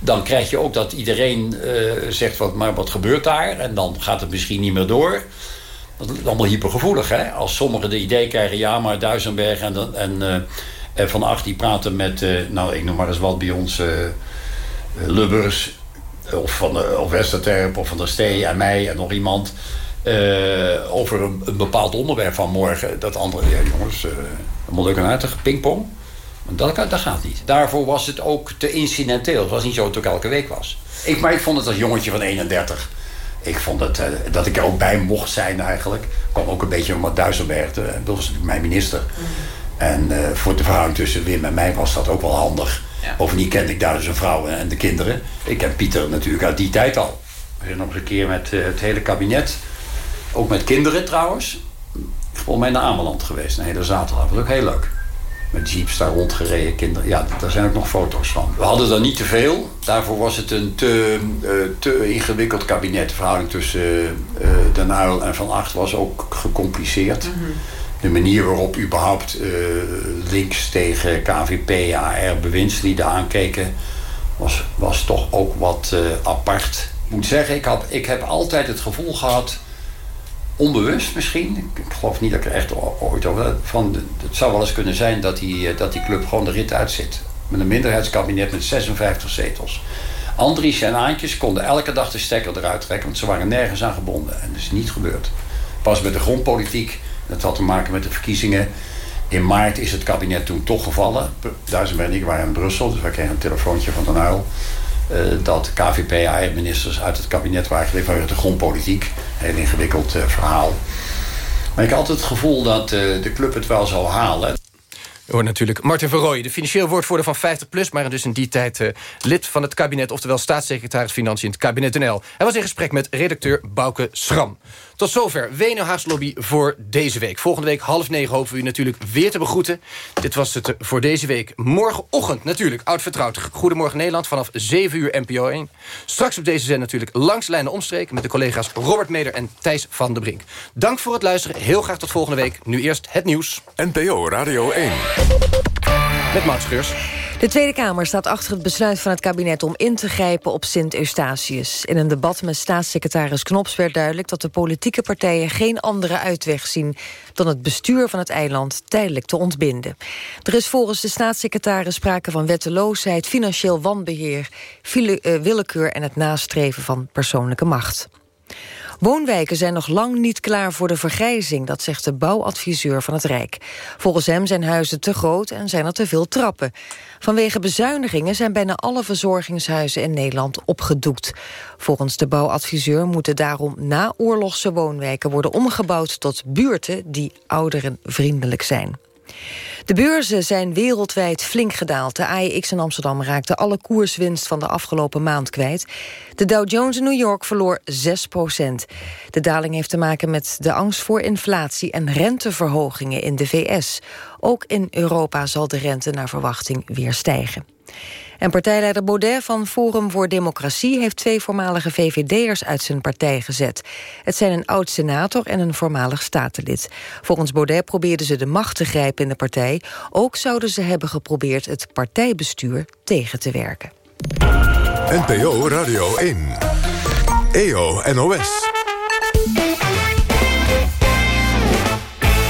dan krijg je ook dat iedereen uh, zegt, wat, maar wat gebeurt daar? En dan gaat het misschien niet meer door. Dat is allemaal hypergevoelig, hè? Als sommigen de idee krijgen, ja, maar Duisenberg en, en, en Van Acht... die praten met, nou, ik noem maar eens wat bij ons... Lubbers of van of Westerterp of van der Stee en mij en nog iemand... Over een, een, bepaald onderwerp van morgen. Dat andere, ja jongens, uh, moet ook een uitig pingpong. Dat, dat gaat niet. Daarvoor was het ook te incidenteel. Het was niet zo dat het ook elke week was. Ik, maar ik vond het als jongetje van 31... Ik vond het, uh, dat ik er ook bij mocht zijn eigenlijk. kwam ook een beetje omdat Duisenberg, dat was natuurlijk mijn minister. Mm. En voor de verhouding tussen Wim en mij was dat ook wel handig. Ja. Bovendien kende ik daar dus een vrouw en de kinderen. Ik ken Pieter natuurlijk uit die tijd al. We zijn nog eens een keer met uh, het hele kabinet. Ook met kinderen trouwens. Volgens mij naar Ameland geweest. Een hele zaterdag. Dat was ook heel leuk. Met jeeps daar rondgereden. Kinderen. Ja, daar zijn ook nog foto's van. We hadden er niet te veel. Daarvoor was het een te, uh, te ingewikkeld kabinet. De verhouding tussen uh, Den Uyl en Van Acht was ook gecompliceerd. Mm -hmm de manier waarop überhaupt uh, links tegen KVP, AR bewindslieden aankeken, was, was toch ook wat apart. Ik moet zeggen, ik, had, ik heb altijd het gevoel gehad, onbewust misschien, ik geloof niet dat ik er echt ooit over van het zou wel eens kunnen zijn dat die, eh, dat die club gewoon de rit uitzit. Met een minderheidskabinet met 56 zetels. Andries en Aantjes konden elke dag de stekker eruit trekken, want ze waren nergens aan gebonden. En dat is niet gebeurd. Pas met de grondpolitiek dat had te maken met de verkiezingen. In maart is het kabinet toen toch gevallen. Duizend en ik waren in Brussel, dus wij kregen een telefoontje van Den Uyl. Uh, dat KVP-ministers uit het kabinet waren geleefd vanuit de grondpolitiek. Heel ingewikkeld uh, verhaal. Maar ik had altijd het gevoel dat uh, de club het wel zou halen. U hoort natuurlijk Martin van de financieel woordvoerder van 50PLUS... maar dus in die tijd lid van het kabinet... oftewel staatssecretaris Financiën in het kabinet NL. Hij was in gesprek met redacteur Bouke Schram. Tot zover WNO Haags Lobby voor deze week. Volgende week half negen hopen we u natuurlijk weer te begroeten. Dit was het voor deze week. Morgenochtend natuurlijk, oud vertrouwd. Goedemorgen Nederland vanaf 7 uur NPO 1. Straks op deze zin natuurlijk langs lijnen omstreken... met de collega's Robert Meder en Thijs van der Brink. Dank voor het luisteren. Heel graag tot volgende week. Nu eerst het nieuws. NPO Radio 1. Met Maud Schreurs. De Tweede Kamer staat achter het besluit van het kabinet om in te grijpen op Sint Eustatius. In een debat met staatssecretaris Knops werd duidelijk dat de politieke partijen geen andere uitweg zien dan het bestuur van het eiland tijdelijk te ontbinden. Er is volgens de staatssecretaris sprake van wetteloosheid, financieel wanbeheer, willekeur en het nastreven van persoonlijke macht. Woonwijken zijn nog lang niet klaar voor de vergrijzing, dat zegt de bouwadviseur van het Rijk. Volgens hem zijn huizen te groot en zijn er te veel trappen. Vanwege bezuinigingen zijn bijna alle verzorgingshuizen in Nederland opgedoekt. Volgens de bouwadviseur moeten daarom naoorlogse woonwijken worden omgebouwd tot buurten die ouderenvriendelijk zijn. De beurzen zijn wereldwijd flink gedaald. De AEX in Amsterdam raakte alle koerswinst van de afgelopen maand kwijt. De Dow Jones in New York verloor 6 procent. De daling heeft te maken met de angst voor inflatie en renteverhogingen in de VS. Ook in Europa zal de rente naar verwachting weer stijgen. En partijleider Baudet van Forum voor Democratie... heeft twee voormalige VVD'ers uit zijn partij gezet. Het zijn een oud-senator en een voormalig statenlid. Volgens Baudet probeerden ze de macht te grijpen in de partij. Ook zouden ze hebben geprobeerd het partijbestuur tegen te werken. NPO Radio 1. EO NOS.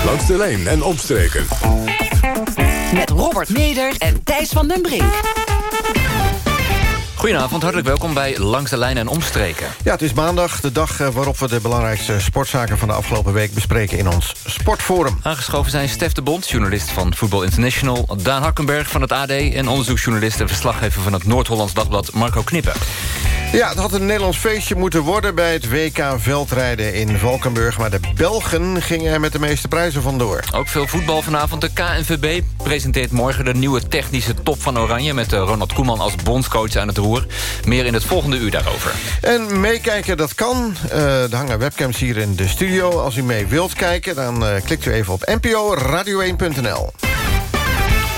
Langs de lijn en omstreken. Met Robert Meder en Thijs van den Brink. Goedenavond, hartelijk welkom bij Langs de Lijn en Omstreken. Ja, het is maandag, de dag eh, waarop we de belangrijkste sportzaken... van de afgelopen week bespreken in ons Sportforum. Aangeschoven zijn Stef de Bond, journalist van Voetbal International... Daan Hakkenberg van het AD en onderzoeksjournalist... en verslaggever van het Noord-Hollands Dagblad Marco Knippen. Ja, het had een Nederlands feestje moeten worden... bij het WK veldrijden in Valkenburg... maar de Belgen gingen er met de meeste prijzen vandoor. Ook veel voetbal vanavond. De KNVB presenteert morgen de nieuwe technische top van Oranje... met eh, Ronald Koeman als bondscoach aan het roer. Meer in het volgende uur daarover. En meekijken, dat kan. Uh, er hangen webcams hier in de studio. Als u mee wilt kijken, dan uh, klikt u even op nporadio1.nl.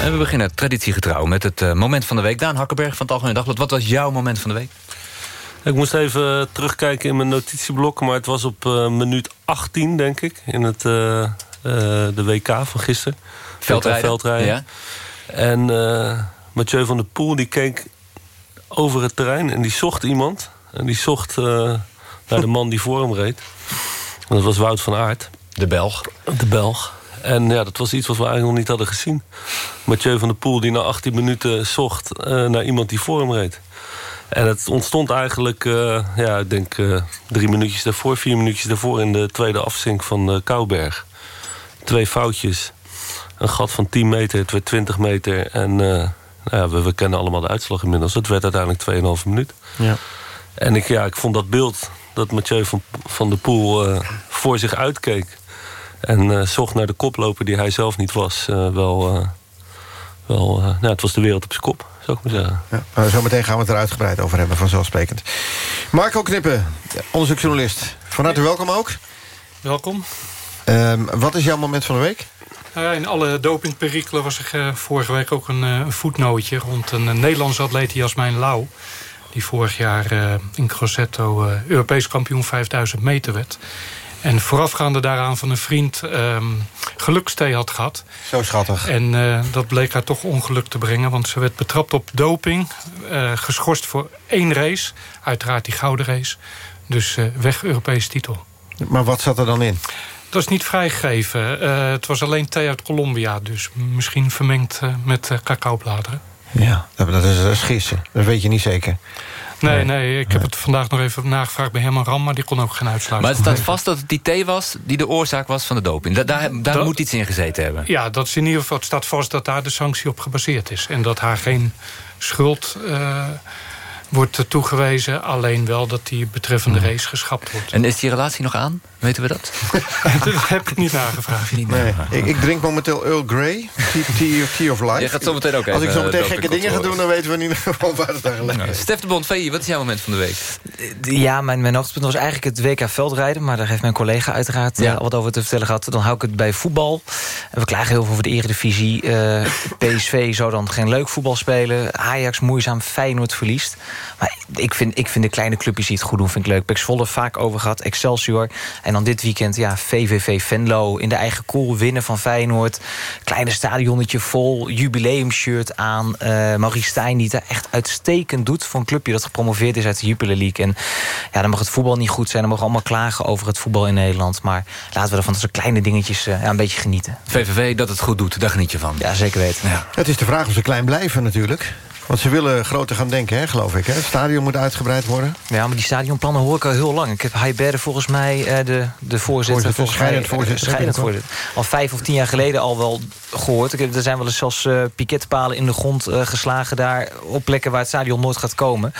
En we beginnen traditiegetrouw met het uh, moment van de week. Daan Hakkenberg van het Algemeen Dagblad. Wat was jouw moment van de week? Ik moest even terugkijken in mijn notitieblok... maar het was op uh, minuut 18, denk ik, in het, uh, uh, de WK van gisteren. Veldrijden. Veldrijden. Ja. En Mathieu van der Poel die keek over het terrein en die zocht iemand. En die zocht naar de man die voor hem reed. En dat was Wout van Aert. De Belg. De Belg. En ja, dat was iets wat we eigenlijk nog niet hadden gezien. Mathieu van der Poel die na 18 minuten zocht naar iemand die voor hem reed. En het ontstond eigenlijk, uh, ja, ik denk uh, drie minuutjes daarvoor, vier minuutjes daarvoor... in de tweede afzink van uh, Kouberg. Twee foutjes. Een gat van 10 meter, het werd 20 meter. En nou ja, we, we, kennen allemaal de uitslag inmiddels. Het werd uiteindelijk 2,5 minuut. Ja. En ik, ja, ik vond dat beeld dat Mathieu van, van der Poel voor zich uitkeek... en zocht naar de koploper die hij zelf niet was, wel... wel nou, het was de wereld op zijn kop zou ik maar zeggen. Ja, zometeen gaan we het er uitgebreid over hebben, vanzelfsprekend. Marco Knippen, onderzoeksjournalist. Van harte welkom ook. Welkom. Um, wat is jouw moment van de week? Uh, in alle dopingperikelen was er uh, vorige week ook een, een voetnootje... rond een Nederlandse atleet Jasmijn Lau... die vorig jaar in Grosseto Europees kampioen 5000 meter werd. En voorafgaande daaraan van een vriend um, geluksthee had gehad. Zo schattig. En uh, dat bleek haar toch ongeluk te brengen. Want ze werd betrapt op doping. Uh, geschorst voor één race. Uiteraard die gouden race. Dus uh, weg Europese titel. Maar wat zat er dan in? Dat is niet vrijgegeven. het was alleen thee uit Colombia. Dus misschien vermengd met cacaobladeren. Ja, dat is gissen. Dat weet je niet zeker. Nee, nee, ik heb het vandaag nog even nagevraagd bij Herman Ram... maar die kon ook geen uitsluiting Maar het staat vast dat het die thee was die de oorzaak was van de doping. Da daar daar dat, moet iets in gezeten hebben. Ja, dat is in ieder geval, het staat vast dat daar de sanctie op gebaseerd is. En dat haar geen schuld uh, wordt toegewezen. Alleen wel dat die betreffende race geschrapt wordt. En is die relatie nog aan? Weten we dat? dat heb ik niet nagevraagd. Nee, ik, ik drink momenteel Earl Grey, Tea, tea, tea of Life. Je gaat zo meteen ook Als ik even, zo meteen eh, gekke dingen ga doen... dan weten we niet van waar het aan gelegen is. Stef de Bond, VI, wat is jouw moment van de week? Ja, mijn, mijn hoogtepunt was eigenlijk het WK veldrijden. Maar daar heeft mijn collega uiteraard Ja. eh, wat over te vertellen gehad. Dan hou ik het bij voetbal. En we klagen heel veel over de eredivisie. Eh, PSV zou dan geen leuk voetbal spelen. Ajax moeizaam, Feyenoord verliest. Maar ik vind, ik vind de kleine clubjes die het goed doen, vind ik leuk. Pek Zwolle vaak over gehad, Excelsior. En dan dit weekend, ja, VVV Venlo in de eigen koel winnen van Feyenoord. Kleine stadionnetje vol, jubileumshirt aan. Eh Maurice Stijn die het er echt uitstekend doet... voor een clubje dat gepromoveerd is uit de Jupiler League. En ja, dan mag het voetbal niet goed zijn. Dan mogen we allemaal klagen over het voetbal in Nederland. Maar laten we er van dat soort kleine dingetjes ja, een beetje genieten. VVV, dat het goed doet, daar geniet je van. Ja, zeker weten. Het is de vraag of ze klein blijven natuurlijk. Want ze willen groter gaan denken, hè, geloof ik. Hè? Het stadion moet uitgebreid worden. Ja, maar die stadionplannen hoor ik al heel lang. Ik heb Haiberde volgens mij, eh, de, de voorzitter... Voorzitter, volgens scheidend mij, eh, scheidend voorzitter. Al vijf of tien jaar geleden al wel gehoord. Ik heb, er zijn wel eens zelfs eh piketpalen in de grond eh, geslagen... daar op plekken waar het stadion nooit gaat komen.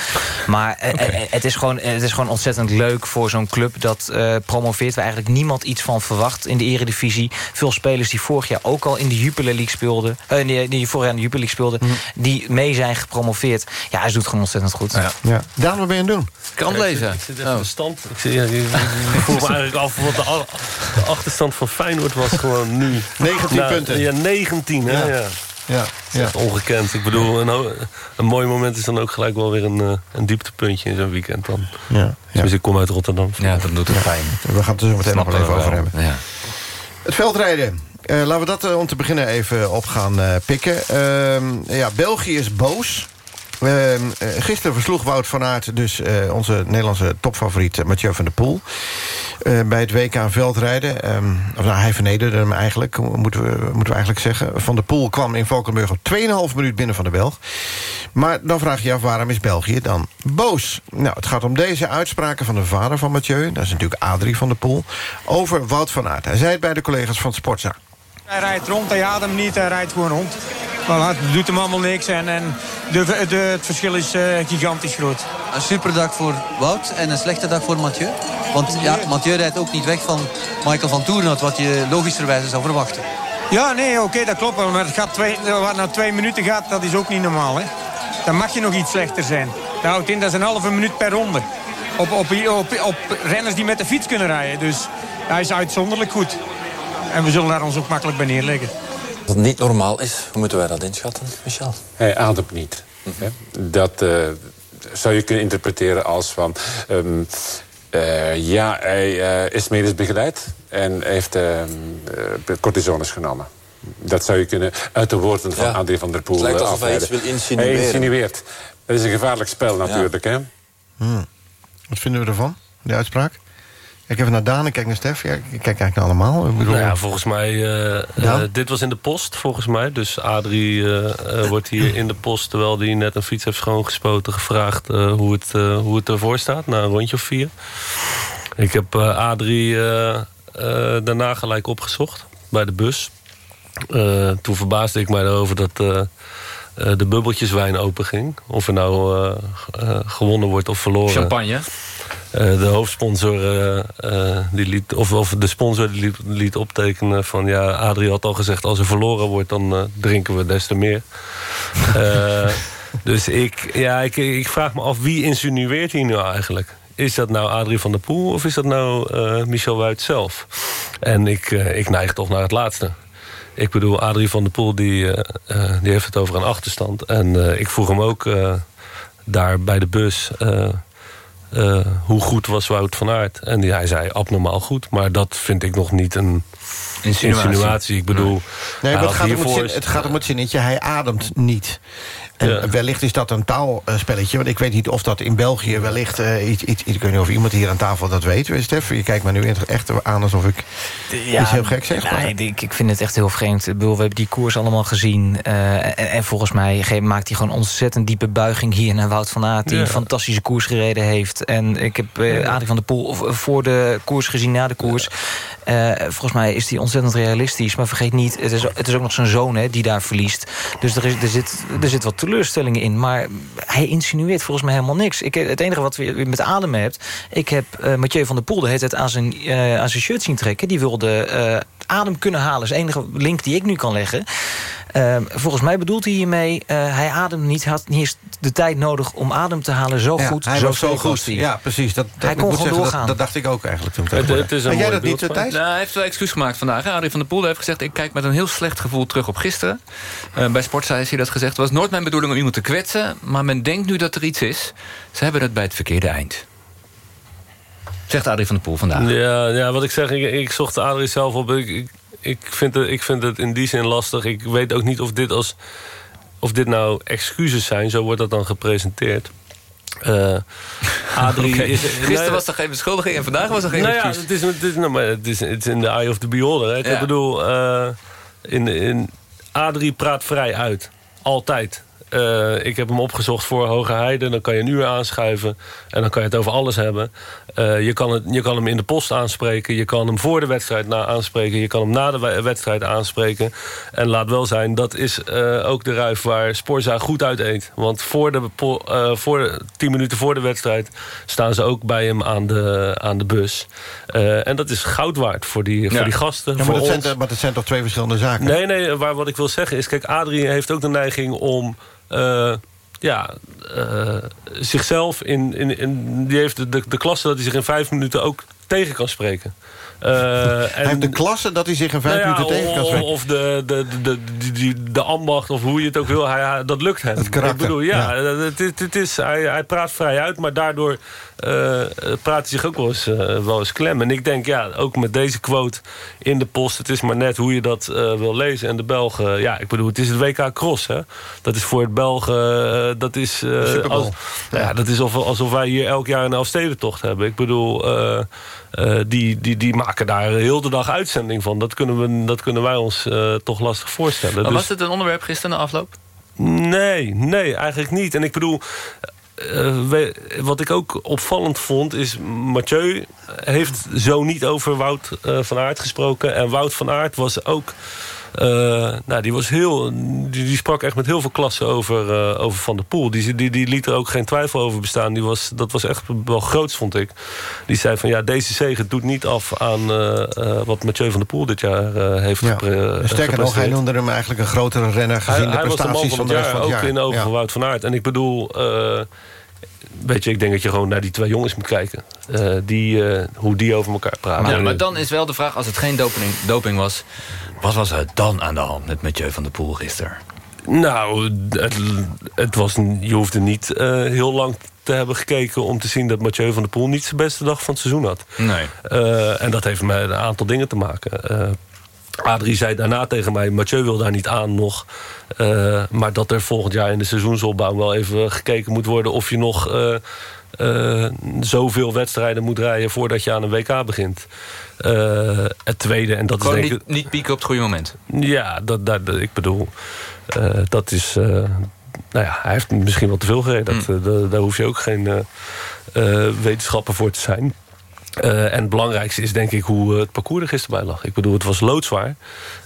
Maar eh, het, is gewoon, het is gewoon ontzettend leuk voor zo'n club... dat eh, promoveert waar eigenlijk niemand iets van verwacht in de eredivisie. Veel spelers die vorig jaar ook al in de Jupiler League speelden... eh, die, die vorig jaar in de Jupiler League speelden... die mee zijn gepromoveerd. Ja, hij doet het gewoon ontzettend goed. Ja. Ja. Daan, wat ben je aan het doen? Krant lezen. Ik zit even de stand. Ik, zit, ja, ik, ik vroeg me eigenlijk af wat de, achterstand van Feyenoord was gewoon nu. 19 Nou, punten. Ja, 19, hè? Ja. Ja. Ja, Dat is echt ongekend. Ik bedoel, een, een mooi moment is dan ook gelijk wel weer een, eh, een dieptepuntje in zo'n weekend dan. Ja, Dus ik kom uit Rotterdam. Ja, dat doet het pijn. We gaan het er zo meteen nog wel even over hebben. Ja. Het veldrijden. Eh, laten we dat eh, om te beginnen even op gaan eh, pikken. Ehm, ja, België is boos. Ehm, eh, gisteren versloeg Wout van Aert dus eh, onze Nederlandse topfavoriet eh, Mathieu van der Poel. bij het WK veldrijden. Ehm, of nou, hij vernederde hem eigenlijk, moeten we, moeten we eigenlijk zeggen. Van der Poel kwam in Valkenburg op 2,5 minuut binnen van de Belg. Maar dan vraag je je af, waarom is België dan boos? Nou, het gaat om deze uitspraken van de vader van Mathieu. Dat is natuurlijk Adrie van der Poel. Over Wout van Aert. Hij zei het bij de collega's van Sportza. Hij rijdt rond, hij ademt niet, hij rijdt gewoon rond. Maar het doet hem allemaal niks en, en de, de, het verschil is eh, gigantisch groot. Een superdag voor Wout en een slechte dag voor Mathieu. Want ja, Mathieu rijdt ook niet weg van Michael van Toornhout... wat je logischerwijze zou verwachten. Ja, nee, oké, dat klopt. Maar het gaat twee, wat na twee minuten gaat, dat is ook niet normaal. Hè? Dan mag je nog iets slechter zijn. Dat houdt in, dat is een halve minuut per ronde. Op, op, op, op renners die met de fiets kunnen rijden. Dus hij is uitzonderlijk goed. En we zullen daar ons ook makkelijk bij neerleggen. Als het niet normaal is, hoe moeten wij dat inschatten, Michel? Hij ademt niet. hè. Dat eh, zou je kunnen interpreteren als van... ehm, eh, ja, hij eh, is medisch begeleid en heeft ehm, eh, cortisones genomen. Dat zou je kunnen uit de woorden van Ja. Adrie van der Poel Het lijkt alsof hij afleiden. iets wil insinueren. Hij insinueert. Dat is een gevaarlijk spel natuurlijk, hè? Hmm. Wat vinden we ervan, die uitspraak? Kijk even naar Daan, ik kijk naar Stef. Ja, ik kijk eigenlijk naar allemaal. Ik bedoel, Nou ja, volgens mij... eh, eh, dit was in de post, volgens mij. Dus Adrie eh, eh, wordt hier in de post... terwijl hij net een fiets heeft schoongespoten... gevraagd eh, hoe, het, hoe het ervoor staat, na een rondje of vier. Ik heb eh, Adrie daarna gelijk opgezocht bij de bus. Eh, toen verbaasde ik mij erover dat de bubbeltjeswijn open ging. Of er nou gewonnen wordt of verloren. Champagne. Eh, de hoofdsponsor, eh, eh, die liet, of, of de sponsor die liet, liet optekenen van... ja, Adrie had al gezegd, als er verloren wordt, dan drinken we des te meer. Dus ik, ja, ik, ik vraag me af, wie insinueert hier nu eigenlijk? Is dat nou Adrie van der Poel of is dat nou Michel Wuit zelf? En ik, ik neig toch naar het laatste. Ik bedoel, Adrie van der Poel die, die heeft het over een achterstand. En ik vroeg hem ook daar bij de bus... eh, hoe goed was Wout van Aert? En die, hij zei abnormaal goed. Maar dat vind ik nog niet een Insinuatie. insinuatie. Ik bedoel, Nee, maar het gaat, om het, zin, het gaat om het zinnetje, hij ademt niet. En Ja. wellicht is dat een taalspelletje. Want ik weet niet of dat in België wellicht... eh, iets, iets, ik weet niet of iemand hier aan tafel dat weet. Stef, je kijkt me nu echt aan alsof ik iets heel gek zeg. maar- Nee, ik, ik vind het echt heel vreemd. Ik bedoel, we hebben die koers allemaal gezien. eh, en, en volgens mij maakt hij gewoon ontzettend diepe buiging hier naar Wout van Aert... die Ja. een fantastische koers gereden heeft. En ik heb Adrie van der Poel voor de koers gezien, na de koers. Eh, volgens mij is hij ontzettend realistisch. Maar vergeet niet, het is, het is ook nog zijn zoon hè, die daar verliest. Dus er, is, er, zit, er zit wat teleurstellingen in. Maar hij insinueert volgens mij helemaal niks. Ik, het enige wat we met Adem hebt... Ik heb uh, Mathieu van der Poel de hele aan zijn, uh, aan zijn shirt zien trekken. Die wilde adem kunnen halen. Dat is de enige link die ik nu kan leggen. Uh, volgens mij bedoelt hij hiermee... Uh, hij ademt niet, had niet eens de tijd nodig om adem te halen. Zo ja, goed, hij zo was zo goed. hij. Ja, precies. Dat, dat, hij kon gewoon zeggen, doorgaan. Dat, dat dacht ik ook eigenlijk toen. Het, het is een En jij dat niet. Thijs? Nou, hij heeft wel excuus gemaakt vandaag. Adrie van der Poel heeft gezegd... ik kijk met een heel slecht gevoel terug op gisteren. Uh, bij Sportza heeft hij dat gezegd. Het was nooit mijn bedoeling om iemand te kwetsen... maar men denkt nu dat er iets is. Ze hebben het bij het verkeerde eind. Zegt Adrie van der Poel vandaag. Ja, ja wat ik zeg, ik, ik zocht Adrie zelf op. Ik, ik, ik, vind het, ik vind het in die zin lastig. Ik weet ook niet of dit, als, of dit nou excuses zijn. Zo wordt dat dan gepresenteerd. Uh, Adrie okay. is, Gisteren nee, was er geen beschuldiging en vandaag was er geen nou ja, het is, het, is, nou, maar het, is, het is in the eye of the beholder. Ja. Ik bedoel, uh, in, in, Adrie praat vrij uit. Altijd. Uh, ik heb hem opgezocht voor Hoge Heide. Dan kan je een uur aanschuiven. En dan kan je het over alles hebben. Uh, je, kan het, je kan hem in de post aanspreken. Je kan hem voor de wedstrijd na aanspreken. Je kan hem na de wedstrijd aanspreken. En laat wel zijn, dat is uh, ook de ruif waar Sporza goed uit eet. Want voor de, voor de, tien minuten voor de wedstrijd... staan ze ook bij hem aan de, aan de bus. en dat is goud waard voor die, ja. voor die gasten. Ja, voor maar, dat ons. zijn, maar dat zijn toch twee verschillende zaken? Nee, nee, waar, wat ik wil zeggen is... Kijk, Adrie heeft ook de neiging om... Uh, ja, uh, zichzelf in, in, in... Die heeft de, de, de klasse dat hij zich in vijf minuten ook tegen kan spreken. Uh, hij en, heeft de klasse dat hij zich in vijf nou ja, minuten tegen kan spreken. Of de, de, de, de, de, ambacht, of hoe je het ook wil. Hij, dat lukt hem. Het karakter. Ik bedoel, ja, ja. Het, het, het, is, hij, hij praat vrij uit, maar daardoor uh, praat hij zich ook wel eens, wel eens klem. En ik denk, ja, ook met deze quote in de post... het is maar net hoe je dat wil lezen. En de Belgen, ja, ik bedoel, het is het WK Cross, hè. Dat is voor het Belgen, dat is... als, ja. ja. dat is alsof, alsof wij hier elk jaar een Elfstedentocht hebben. Ik bedoel... Uh, die, die, die maken daar heel de dag uitzending van. Dat kunnen, we, dat kunnen wij ons uh, toch lastig voorstellen. Maar dus, was het een onderwerp gisteren na afloop? Nee, nee, eigenlijk niet. En ik bedoel, uh, we, wat ik ook opvallend vond is... Mathieu heeft zo niet over Wout van Aert gesproken. En Wout van Aert was ook... Uh, nou, die, was heel, die, die, sprak echt met heel veel klassen over, uh, over Van der Poel. Die, die, die liet er ook geen twijfel over bestaan. Die was, dat was echt wel groots, vond ik. Die zei van ja, deze zege doet niet af aan uh, wat Mathieu van der Poel dit jaar heeft ja. Sterker nog, hij noemde hem eigenlijk een grotere renner... gezien hij, de hij prestaties was de man van het jaar, van het ook in ja. van Wout van Aert. En ik bedoel... Weet je, ik denk dat je gewoon naar die twee jongens moet kijken. Uh, die, uh, hoe die over elkaar praten. Ja, maar dan is wel de vraag, als het geen doping, doping was... wat was er dan aan de hand met Mathieu van der Poel gisteren? Nou, het, het was, je hoefde niet uh, heel lang te hebben gekeken... om te zien dat Mathieu van der Poel niet zijn beste dag van het seizoen had. Nee. en dat heeft met een aantal dingen te maken. Adrie zei daarna tegen mij... Mathieu wil daar niet aan nog. Uh, maar dat er volgend jaar in de seizoensopbouw... wel even gekeken moet worden of je nog... Uh, uh, zoveel wedstrijden moet rijden voordat je aan een WK begint. het tweede, en dat Gewoon is denk niet, niet pieken op het goede moment. Ja, dat, dat, dat ik bedoel... dat is... nou ja, hij heeft misschien wel te veel gereden. Dat, mm. daar hoef je ook geen wetenschapper voor te zijn. Uh, en het belangrijkste is denk ik hoe het parcours er gisteren bij lag. Ik bedoel, het was loodzwaar.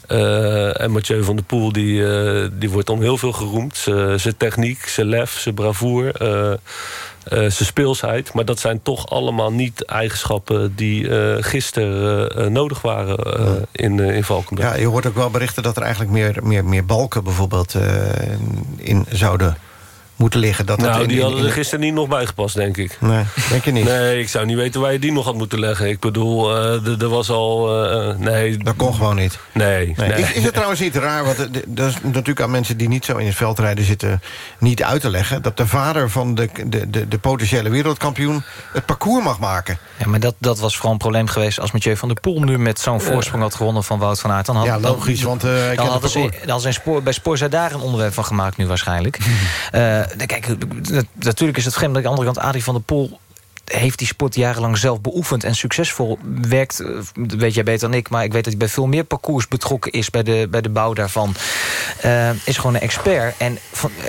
Uh, en Mathieu van der Poel, die, uh, die wordt om heel veel geroemd. Zijn techniek, zijn lef, zijn bravoure, zijn speelsheid. Maar dat zijn toch allemaal niet eigenschappen die gisteren nodig waren in, in Valkenburg. Ja, je hoort ook wel berichten dat er eigenlijk meer, meer, meer balken bijvoorbeeld in zouden moeten liggen. Dat nou, in, die hadden in, in... er gisteren niet nog bijgepast, denk ik. Nee, denk je niet? Nee, ik zou niet weten waar je die nog had moeten leggen. Ik bedoel, uh, er was al... Uh, nee. Dat kon gewoon niet? Nee. nee. nee. Is, is, het trouwens niet raar, want dat is natuurlijk aan mensen... die niet zo in het veld rijden zitten, niet uit te leggen... dat de vader van de, de, de, de potentiële wereldkampioen het parcours mag maken? Ja, maar dat, dat was vooral een probleem geweest... als Mathieu van der Poel nu met zo'n voorsprong had gewonnen van Wout van Aert. Dan had, ja, logisch, dan, want uh, dan hadden ze, dan hadden ze spoor, bij Spoor daar een onderwerp van gemaakt nu waarschijnlijk. uh, kijk, natuurlijk is het vreemd. Aan de andere kant, Adrie van der Poel heeft die sport jarenlang zelf beoefend en succesvol werkt. eh, Dat weet jij beter dan ik, maar ik weet dat hij bij veel meer parcours betrokken is bij de, bij de bouw daarvan. Eh, is gewoon een expert. En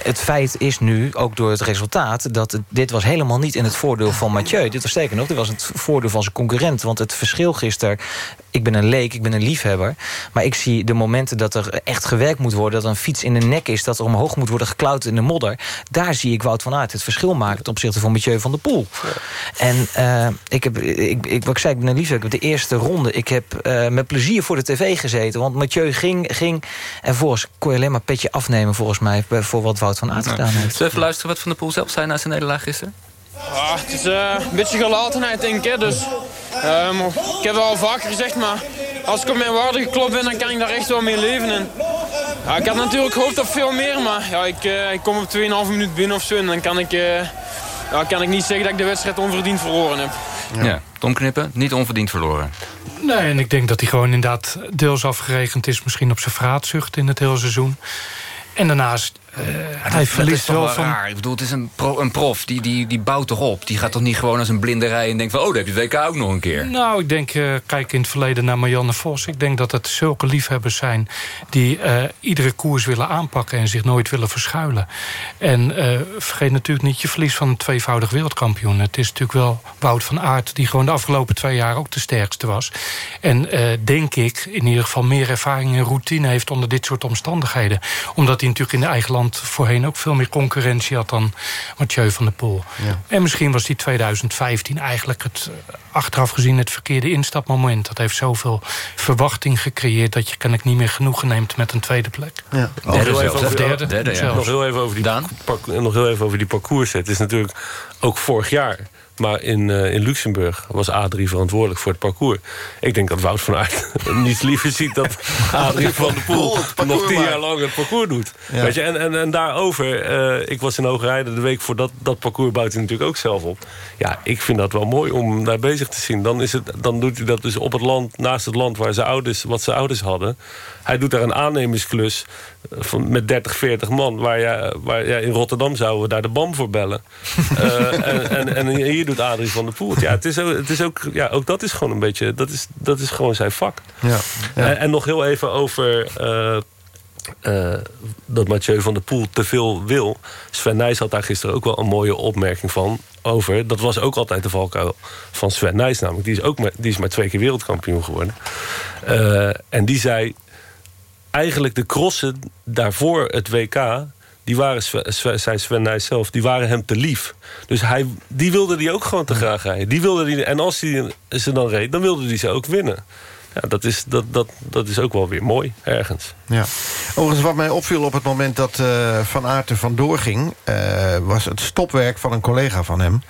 het feit is nu, ook door het resultaat, dat dit was helemaal niet in het voordeel van Mathieu. Dit was sterker nog, dit was het voordeel van zijn concurrent. Want het verschil gisteren, ik ben een leek, ik ben een liefhebber. Maar ik zie de momenten dat er echt gewerkt moet worden, dat een fiets in de nek is, dat er omhoog moet worden geklauterd in de modder. Daar zie ik Wout van Aert het verschil maken ten opzichte van Mathieu van der Poel. En eh, ik heb, ik, ik, wat ik zei, ik ben liefhebber. Ik heb de eerste ronde, ik heb eh, met plezier voor de tv gezeten. Want Mathieu ging, ging en volgens kon je alleen maar petje afnemen volgens mij voor wat Wout van Aert gedaan heeft. Zullen we even luisteren wat Van der Poel zelf zei na zijn nederlaag gisteren? Ah, het is eh, een beetje gelatenheid, denk ik. Hè. Dus, ehm, ik heb het al vaker gezegd, maar als ik op mijn waarde geklopt ben, dan kan ik daar echt wel mee leven. En, ja, ik had natuurlijk gehoopt op veel meer, maar ja, ik, eh, ik kom op 2,5 minuut binnen of zo. En dan kan ik, eh, ja, kan ik niet zeggen dat ik de wedstrijd onverdiend verloren heb. Ja. Tom Knippen, niet onverdiend verloren. Nee, en ik denk dat hij gewoon inderdaad deels afgerekend is... misschien op zijn vraatzucht in het hele seizoen. En daarnaast, eh, hij verliest wel wel van... raar. Ik bedoel, het is een, pro, een prof, die, die, die bouwt toch op. Die gaat toch niet gewoon als een blinde rij en denkt van... oh, daar heb je het WK ook nog een keer. Nou, ik denk, eh, kijk in het verleden naar Marianne Vos. Ik denk dat het zulke liefhebbers zijn... die eh, iedere koers willen aanpakken en zich nooit willen verschuilen. En vergeet natuurlijk niet, je verlies van een tweevoudig wereldkampioen. Het is natuurlijk wel Wout van Aert... die gewoon de afgelopen twee jaar ook de sterkste was. En denk ik in ieder geval meer ervaring en routine heeft... onder dit soort omstandigheden. Omdat hij natuurlijk in de eigen land voorheen... ook veel meer concurrentie had dan Mathieu van der Poel. En misschien was die 2015 eigenlijk het, eh, achteraf gezien het verkeerde instapmoment. Dat heeft zoveel verwachting gecreëerd... dat je kennelijk niet meer genoegen neemt met een tweede plek. Ja. Nog heel even Of over- derde, Nog zelfs. heel even over die, parc- nog heel even over die parcours. Het is natuurlijk ook vorig jaar. Maar in, eh, in Luxemburg was Adrie verantwoordelijk voor het parcours. Ik denk dat Wout van Aert niets liever ziet... dat Adrie van der Poel nog tien jaar lang het parcours doet. Ja. Weet je? En, en, en daarover, eh, ik was in Hoogrijden de week voordat dat parcours bouwt hij natuurlijk ook zelf op. Ja, ik vind dat wel mooi om daar bezig te zien. Dan, is het, dan doet hij dat dus op het land, naast het land waar zijn ouders, wat zijn ouders hadden. Hij doet daar een aannemersklus eh, van, met 30, 40 man. Waar, je, waar ja, in Rotterdam zouden we daar de BAM voor bellen. Eh, en, en, en hier doet Adrie van der Poel. Ja, het is ook, het is ook, ja, ook dat is gewoon een beetje, dat is, dat is gewoon zijn vak. Ja. En, en nog heel even over eh, eh, dat Mathieu van der Poel te veel wil. Sven Nijs had daar gisteren ook wel een mooie opmerking van. Over, dat was ook altijd de valkuil van Sven Nijs namelijk. Die is, ook maar, die is maar twee keer wereldkampioen geworden. Eh, en die zei... eigenlijk de crossen daarvoor het WK... die waren, zei Sven Nijs zelf, die waren hem te lief. Dus hij, die wilde die ook gewoon te graag rijden. Die wilde die, en als hij ze dan reed, dan wilde hij ze ook winnen. Ja, dat, is, dat, dat, dat is ook wel weer mooi, ergens. Ja. Overigens, wat mij opviel op het moment dat eh, Van Aert er vandoor ging... eh, was het stopwerk van een collega van hem...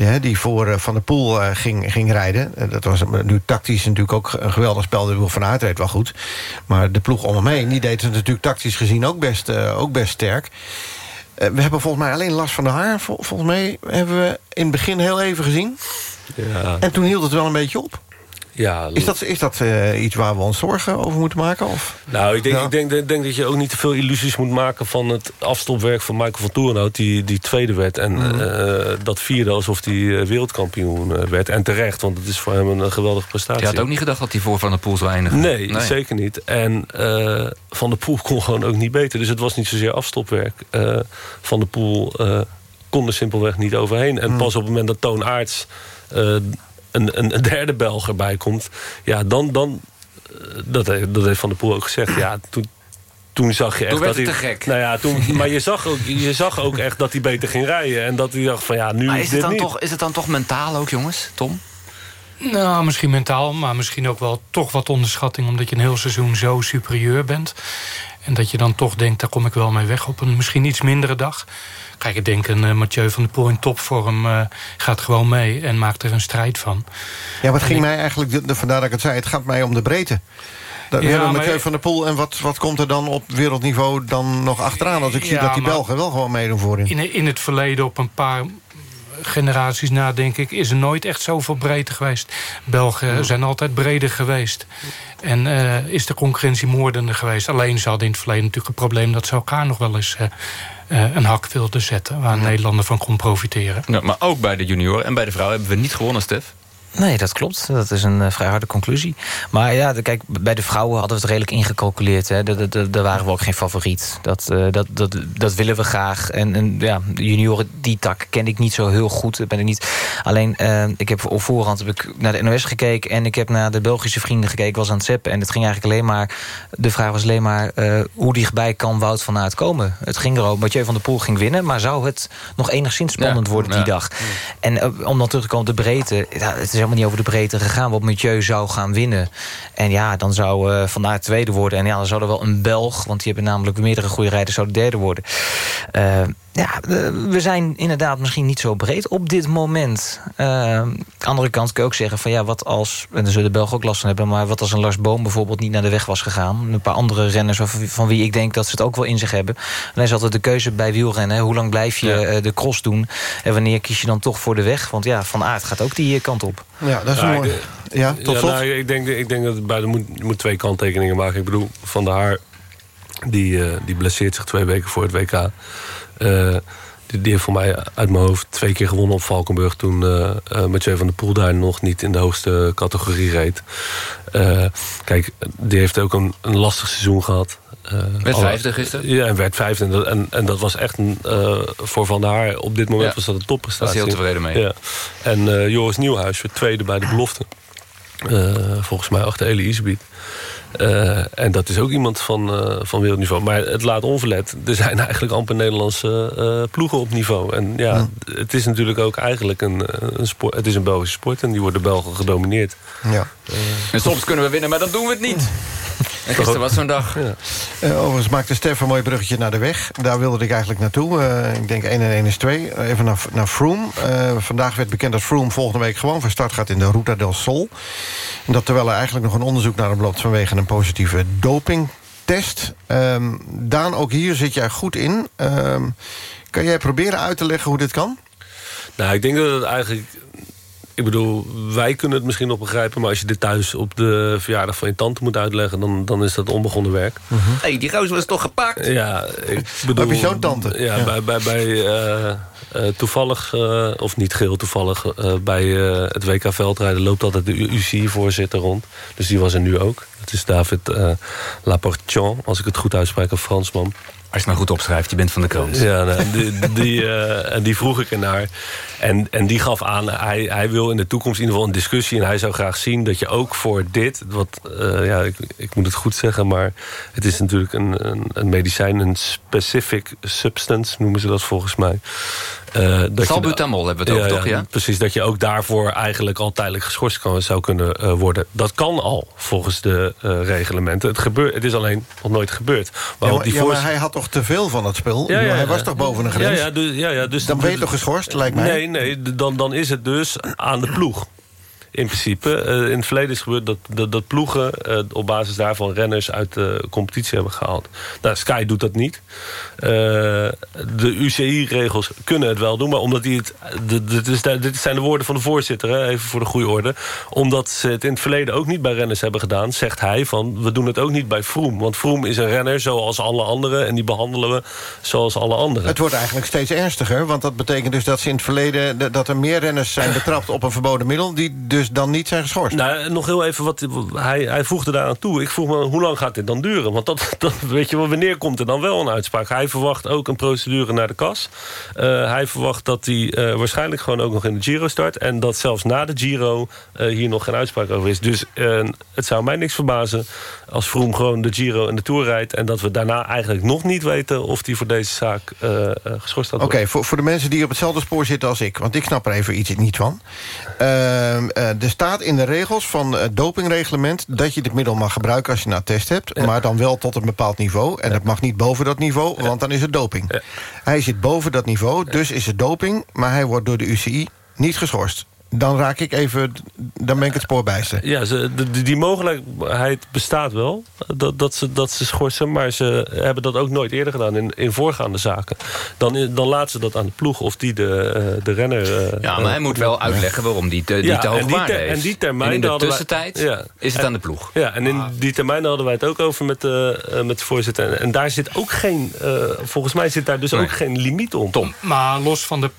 Ja, die voor eh, Van der Poel eh, ging, ging rijden. Eh, dat was nu tactisch natuurlijk ook een geweldig spel. De Van Aert reed wel goed. Maar de ploeg om hem heen, die deed het natuurlijk tactisch gezien ook best, ook best sterk. We hebben volgens mij alleen last van de haar. Vol- volgens mij hebben we in het begin heel even gezien. Ja, En toen hield het wel een beetje op. ja, Is dat, is dat eh, iets waar we ons zorgen over moeten maken? Of? Nou, ik denk, Ja. ik denk, denk, denk dat je ook niet te veel illusies moet maken... van het afstopwerk van Michael van Toornhout... die, die tweede werd en Mhm. eh, dat vierde alsof hij eh, wereldkampioen werd. En terecht, want het is voor hem een, geweldige prestatie. Je had ook niet gedacht dat hij voor Van der Poel zou eindigen. Nee, zeker niet. En eh, Van der Poel kon gewoon ook niet beter. Dus het was niet zozeer afstopwerk. Eh, van der Poel eh, kon er simpelweg niet overheen. En pas op het moment dat Toon Aerts... eh, een, een, een derde Belg erbij komt... ja, dan... dan eh, dat, heeft, dat heeft Van der Poel ook gezegd. Ja, toen, toen zag je echt Toen werd dat het hij... te gek. Nou ja, toen, maar je zag, ook, je zag ook echt dat hij beter ging rijden. En dat hij dacht van ja, nu Maar is is dit het, dan niet. toch, is het dan toch mentaal ook, jongens? Tom? Nou, misschien mentaal, maar misschien ook wel toch wat onderschatting... omdat je een heel seizoen zo superieur bent. En dat je dan toch denkt, daar kom ik wel mee weg op een misschien iets mindere dag. Kijk, ik denk een eh, Mathieu van der Poel in topvorm eh, gaat gewoon mee... en maakt er een strijd van. Ja, wat ging mij eigenlijk, vandaar dat ik het zei... het gaat mij om de breedte. Dat, Ja, hebben maar- Mathieu van der Poel... en wat, wat komt er dan op wereldniveau dan nog achteraan... als ik zie dat die Belgen wel gewoon meedoen voorin? In, in het verleden op een paar generaties na, denk ik... is er nooit echt zoveel breedte geweest. Belgen zijn altijd breder geweest. En eh, is de concurrentie moordender geweest. Alleen ze hadden in het verleden natuurlijk het probleem... dat ze elkaar nog wel eens... een hak wilden zetten waar Nederlander van kon profiteren. Ja, maar ook bij de junioren en bij de vrouwen hebben we niet gewonnen, Stef. Nee, dat klopt. Dat is een uh, vrij harde conclusie. Maar ja, de, kijk, bij de vrouwen hadden we het redelijk ingecalculeerd. Hè. Daar waren we ook geen favoriet. Dat, uh, dat, dat, dat willen we graag. En, en ja, de junioren, die tak ken ik niet zo heel goed. Ben ik niet. Alleen, uh, ik heb op voorhand heb ik naar de NOS gekeken... en ik heb naar de Belgische vrienden gekeken, was aan het zeppen. En het ging eigenlijk alleen maar... De vraag was alleen maar, hoe dichtbij kan Wout van Aert komen? Het ging erover, Mathieu van der Poel ging winnen... maar zou het nog enigszins spannend ja, worden die ja. dag? En om dan terug te komen op de breedte... Ja, het is helemaal niet over de breedte gegaan. Wat Mathieu zou gaan winnen. En ja, dan zou uh, Van Aert tweede worden. En ja, dan zou er wel een Belg... want die hebben namelijk meerdere goede rijders... zou de derde worden. Uh, ja, we zijn inderdaad misschien niet zo breed op dit moment. Uh, andere kant kun je ook zeggen van ja, wat als... en daar zullen de Belgen ook last van hebben... maar wat als een Lars Boom bijvoorbeeld niet naar de weg was gegaan. Een paar andere renners van wie ik denk dat ze het ook wel in zich hebben. Alleen is altijd de keuze bij wielrennen. Hoe lang blijf je ja. de cross doen? En wanneer kies je dan toch voor de weg? Want ja, Van Aert gaat ook die kant op. Ja, dat is nou, mooi. Ja, tot ja, nou, ik, denk, ik denk dat het bij de moet, je moet twee kanttekeningen maken. Ik bedoel, Van der Haar... die, uh, die blesseert zich twee weken voor het WK... Uh, die, die, heeft voor mij uit mijn hoofd twee keer gewonnen op Valkenburg... toen uh, uh, Mathieu van der Poel daar nog niet in de hoogste categorie reed. Uh, kijk, die heeft ook een, een lastig seizoen gehad. werd vijfde gisteren? Ja, en werd vijfde. En, en, en dat was echt een, voor Van der Haar... op dit moment ja. was dat een topprestatie. Daar was heel tevreden mee. Ja. En Joris Nieuwhuis werd tweede bij de belofte. volgens mij achter Elie Isbiet. Uh, en dat is ook iemand van, uh, van wereldniveau. Maar het laat onverlet. Er zijn eigenlijk amper Nederlandse uh, ploegen op niveau. En ja, ja, het is natuurlijk ook eigenlijk een, een sport. Het is een Belgische sport en die worden Belgen gedomineerd. Ja. En soms kunnen we winnen, maar dan doen we het niet. En gisteren was zo'n dag. Ja. Uh, overigens maakte Stef een mooi bruggetje naar de weg. Daar wilde ik eigenlijk naartoe. Uh, ik denk 1 en 1 is 2. Uh, even naar, naar Froome. vandaag werd bekend dat Froome volgende week gewoon van start gaat in de Ruta del Sol. En dat terwijl er eigenlijk nog een onderzoek naar hem loopt... vanwege een positieve dopingtest. Um, Daan, ook hier zit jij goed in. Um, kan jij proberen uit te leggen hoe dit kan? Nou, ik denk dat het eigenlijk ik bedoel, wij kunnen het misschien nog begrijpen... maar als je dit thuis op de verjaardag van je tante moet uitleggen... dan, dan is dat onbegonnen werk. Hé, uh -huh. hey, die roos was toch gepakt? Ja, ik bedoel... Heb je zo'n tante? Ja, ja, bij... bij, bij uh, uh, toevallig, uh, of niet geheel toevallig... bij het WK Veldrijden loopt altijd de UCI-voorzitter rond. Dus die was er nu ook. Dat is David Laportion, als ik het goed uitspreek, een Fransman. Als je maar goed opschrijft, je bent van de krant. Ja, nou, die, die, uh, die vroeg ik ernaar. En, en die gaf aan, hij, hij wil in de toekomst in ieder geval een discussie... en hij zou graag zien dat je ook voor dit... wat uh, ja, ik, ik, moet het goed zeggen, maar het is natuurlijk een, een, een medicijn... een specific substance, noemen ze dat volgens mij. Uh, Salbutamol hebben we het over, ja, toch? Ja? Precies, dat je ook daarvoor eigenlijk al tijdelijk geschorst kan, zou kunnen uh, worden. Dat kan al, volgens de uh, reglementen. Het, gebeurt, het is alleen nog nooit gebeurd. Maar, ja, maar, die ja, maar hij had toch te veel van het spul? Ja, hij was toch boven een grens? Ja, ja, dus, ja, ja, dus, dan ben je toch geschorst, lijkt mij? Nee, nee dan, dan is het dus aan de ploeg in principe. Uh, in het verleden is gebeurd dat, dat, ploegen uh, op basis daarvan renners uit de competitie hebben gehaald. Nou, Sky doet dat niet. Uh, de UCI-regels kunnen het wel doen, maar omdat die het... Dit, zijn de woorden van de voorzitter, hè, even voor de goede orde. Omdat ze het in het verleden ook niet bij renners hebben gedaan, zegt hij van... we doen het ook niet bij Froome. Want Froome is een renner zoals alle anderen en die behandelen we zoals alle anderen. Het wordt eigenlijk steeds ernstiger, want dat betekent dus dat ze in het verleden... dat er meer renners zijn betrapt op een verboden middel... die dus dan niet zijn geschorst. Nou, nog heel even, wat hij, hij voegde daar aan toe. Ik vroeg me, hoe lang gaat dit dan duren? Want dat, dat, weet je wel, wanneer komt er dan wel een uitspraak? Hij verwacht ook een procedure naar de kas. Uh, hij verwacht dat hij uh, waarschijnlijk gewoon ook nog in de Giro start. En dat zelfs na de Giro uh, hier nog geen uitspraak over is. Dus het zou mij niks verbazen als Vroom gewoon de Giro en de Tour rijdt... en dat we daarna eigenlijk nog niet weten of hij voor deze zaak geschorst had Oké, okay, voor, voor de mensen die op hetzelfde spoor zitten als ik... want ik snap er even iets niet van. Ehm, er staat in de regels van het dopingreglement... dat je dit middel mag gebruiken als je een test hebt... Ja. maar dan wel tot een bepaald niveau. En ja. dat mag niet boven dat niveau, want dan is het doping. Hij zit boven dat niveau, dus is het doping... maar hij wordt door de UCI niet geschorst. Dan raak ik even... dan ben ik het spoor bijster. Ja, ze, de- de- die mogelijkheid bestaat wel, dat, dat, ze, dat ze schorsen... maar ze hebben dat ook nooit eerder gedaan in, in voorgaande zaken. Dan, dan laten ze dat aan de ploeg of die de, eh, de renner... eh, Ja, maar hij eh, moet wel uitleggen waarom die te, die Ja, te en hoge die waarde ter- heeft. En die termijn En in de wij- tussentijd ja. is het En- aan de ploeg. Ja, en in die termijn hadden wij het ook over met de, eh, met de voorzitter. En, en daar zit ook geen... eh, volgens mij zit daar dus ook geen limiet om. Tom. Maar los van de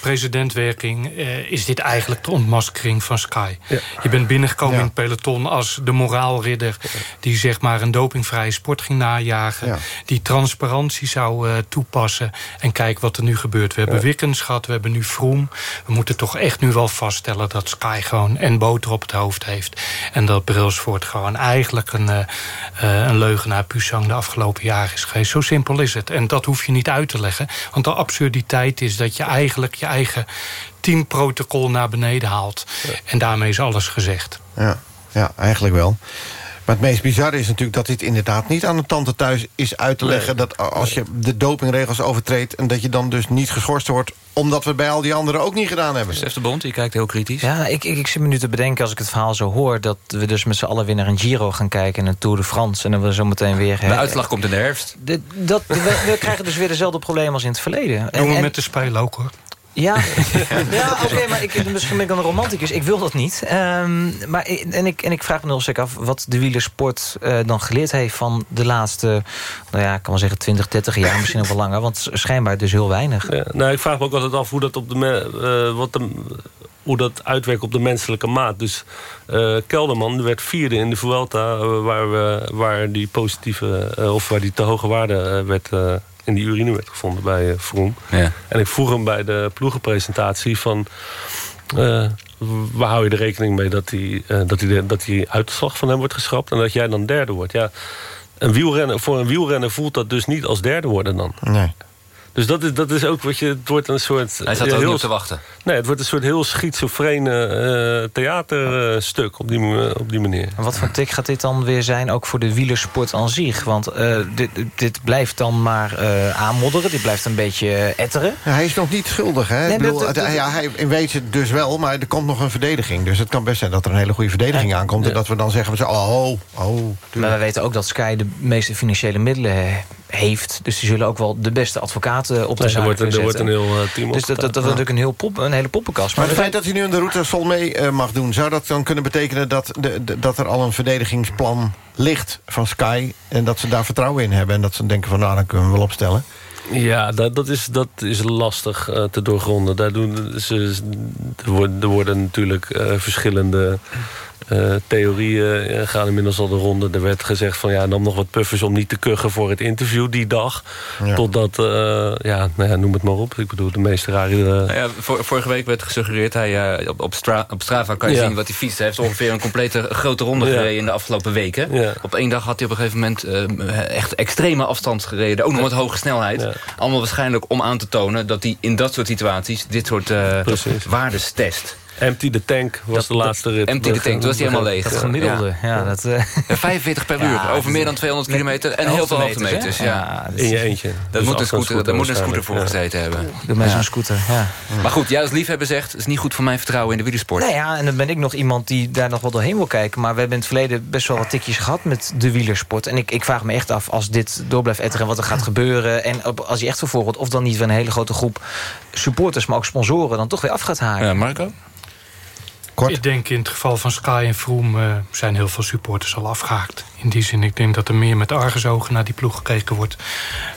presidentwerking eh, is dit eigenlijk de ontmaskering van Sky. Je bent binnengekomen in het peloton als de moraalridder... die zeg maar een dopingvrije sport ging najagen. Die transparantie zou eh, toepassen. En kijk wat er nu gebeurt. We hebben Ja. Wickens gehad, we hebben nu Vroom. We moeten toch echt nu wel vaststellen dat Sky gewoon en boter op het hoofd heeft. En dat Brailsford gewoon eigenlijk een, eh, een leugenaar Pusang de afgelopen jaren is geweest. Zo simpel is het. En dat hoef je niet uit te leggen. Want de absurditeit is dat je eigenlijk je eigen teamprotocol naar beneden haalt. En daarmee is alles gezegd. Ja, ja, eigenlijk wel. Maar het meest bizarre is natuurlijk dat dit inderdaad niet aan de tante thuis is uit te leggen... dat als je de dopingregels overtreedt... en dat je dan dus niet geschorst wordt... omdat we het bij al die anderen ook niet gedaan hebben. Stef de Bond, die kijkt heel kritisch. Ja, ik, ik, ik zit me nu te bedenken als ik het verhaal zo hoor... dat we dus met z'n allen weer naar een Giro gaan kijken... en een Tour de France. En dan we zo meteen weer... De uitslag komt in de herfst. De- dat, we, we krijgen dus weer dezelfde problemen als in het verleden. Doen we en- met de spelen ook hoor. Ja, ja oké, maar ik, misschien ben ik dan een romanticus. Ik wil dat niet. Ehm, maar, ik- en, ik, en ik vraag me nog zeker af wat de wielersport eh, dan geleerd heeft... van de laatste, nou ja, ik kan wel zeggen 20, 30 jaar, misschien nog wel langer. Want schijnbaar dus heel weinig. Ja, nou, ik vraag me ook altijd af hoe dat, op de me- eh, wat de, hoe dat uitwerkt op de menselijke maat. Dus eh, Kelderman werd vierde in de Vuelta... waar, we, waar die positieve, of waar die te hoge waarde eh, werd... in die urine werd gevonden bij eh Vroom. Ja. En ik vroeg hem bij de ploegenpresentatie van... eh, waar hou je er rekening mee dat die, eh, dat, die, de- dat die uitslag van hem wordt geschrapt... en dat jij dan derde wordt? Ja, een wielrenner, voor een wielrenner voelt dat dus niet als derde worden dan. Nee. Dus dat is, dat is ook wat je. Het wordt een soort. Hij zat er ook heel- niet op te wachten. Nee, het wordt een soort heel schizofrene eh, theaterstuk op die, mo- op die manier. En wat voor tik gaat dit dan weer zijn, ook voor de wielersport aan zich? Want eh, dit, dit blijft dan maar eh, aanmodderen, dit blijft een beetje eh, etteren. Ja, hij is nog niet schuldig, hè? Nee, ik bedoel, dat- dat- het- ja, hij weet het dus wel, maar er komt nog een verdediging. Dus het kan best zijn dat er een hele goede verdediging aankomt... en dat we dan zeggen, we zo, oh, oh... Maar we weten ook dat Sky de meeste financiële middelen eh, heeft. Dus die zullen ook wel de beste advocaten op de Nee, er zaak wordt een- er wordt een heel, eh, team Dus dat, dat, wordt natuurlijk een, heel pop, een hele poppenkast. Maar het feit dat hij nu in de route vol mee eh, mag doen... zou dat dan kunnen betekenen dat, de, de- dat er al een verdedigingsplan ligt van Sky... en dat ze daar vertrouwen in hebben en dat ze denken van... nou, dan kunnen we wel opstellen. Ja, dat, dat, is, dat is lastig eh, te doorgronden. Daar doen ze, er, worden, er worden natuurlijk eh, verschillende eh, theorieën eh, gaan inmiddels al de ronde. Er werd gezegd van ja, nam nog wat puffers om niet te kuchen voor het interview die dag. Ja. Totdat, eh, ja, nou ja, noem het maar op. Ik bedoel, de meeste rare... Nou ja, vor- vorige week werd gesuggereerd, hij, op, op, Stra op Strava kan je Ja. zien wat hij fietst. Hij heeft ongeveer een complete grote ronde Ja. gereden in de afgelopen weken. Ja. Op één dag had hij op een gegeven moment eh, echt extreme afstand gereden. Ook nog met hoge snelheid. Allemaal waarschijnlijk om aan te tonen dat hij in dat soort situaties dit soort eh waardes test. Empty the tank was de laatste rit. Empty the tank, toen was hij helemaal leeg. Dat gemiddelde, ja. dat, eh, Ja, 45 per Ja, uur, over meer dan 200 kilometer en heel veel hoogtemeters, hè? Ja. Ja, dat In je eentje. Dat Dus moet een scooter, daar moet een scooter voor gezeten hebben. Doe mij Ja. zo'n scooter, ja. Maar goed, jij als liefhebber zegt... het is niet goed voor mijn vertrouwen in de wielersport. Nou ja, en dan ben ik nog iemand die daar nog wel doorheen wil kijken. Maar we hebben in het verleden best wel wat tikjes gehad met de wielersport. En ik, ik vraag me echt af, als dit door blijft etteren... wat er gaat gebeuren. En op- als hij echt vervolgt, of dan niet weer een hele grote groep supporters... maar ook sponsoren dan toch weer af gaat haken. Ja, Marco? Ik denk in het geval van Sky en Froome eh, zijn heel veel supporters al afgehaakt. In die zin, ik denk dat er meer met argusogen naar die ploeg gekeken wordt...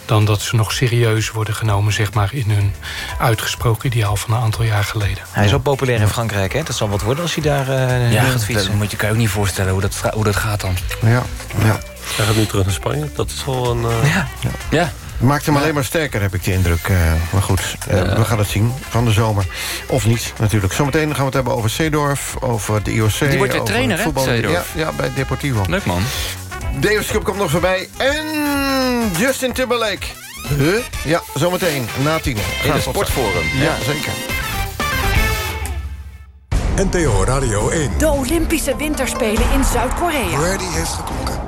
dan dat ze nog serieus worden genomen zeg maar, in hun uitgesproken ideaal van een aantal jaar geleden. Hij is ook populair in Frankrijk, hè? Dat zal wat worden als hij daar eh Ja, gaat dat fietsen. moet je, kan je ook niet voorstellen hoe dat, hoe dat gaat dan. Ja, ja. Hij gaat nu terug naar Spanje. Dat is wel een... eh, Ja. Ja. Maakt hem alleen maar sterker, heb ik de indruk. eh, maar goed, eh, we gaan het zien van de zomer. Of niet, natuurlijk. Zometeen gaan we het hebben over Seedorf, over de IOC. Die wordt weer over trainer, hè, voetbal. Seedorf? Ja, ja, bij Deportivo. Leuk man. Davis Cup komt nog voorbij. En Justin Timberlake. Huh? Ja, zometeen, na tien. In het Sportforum. Ja, zeker. NPO Radio 1. De Olympische Winterspelen in Zuid-Korea. Ready heeft geklonken.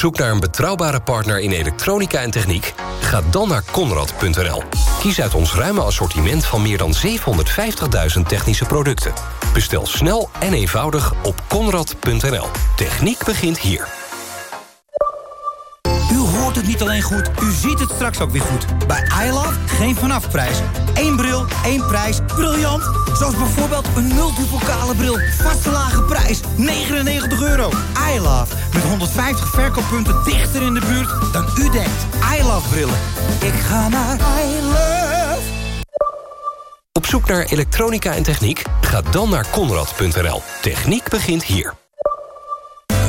Zoek naar een betrouwbare partner in elektronica en techniek? Ga dan naar Conrad.nl. Kies uit ons ruime assortiment van meer dan 750.000 technische producten. Bestel snel en eenvoudig op Conrad.nl. Techniek begint hier. Niet alleen goed, u ziet het straks ook weer goed. Bij iLove geen vanafprijs. Eén bril, één prijs. Briljant! Zoals bijvoorbeeld een multipokale bril. Vaste lage prijs, 99 euro. iLove, met 150 verkooppunten dichter in de buurt dan u denkt. iLove brillen. Ik ga naar iLove. Op zoek naar elektronica en techniek? Ga dan naar Conrad.nl. Techniek begint hier.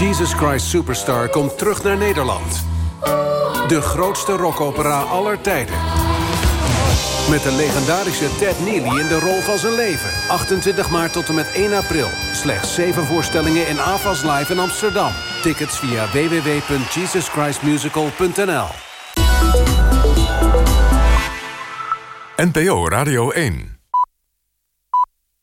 Jesus Christ Superstar komt terug naar Nederland. De grootste rockopera aller tijden. Met de legendarische Ted Neely in de rol van zijn leven. 28 maart tot en met 1 april. Slechts 7 voorstellingen in AFAS Live in Amsterdam. Tickets via www.jesuschristmusical.nl NPO Radio 1.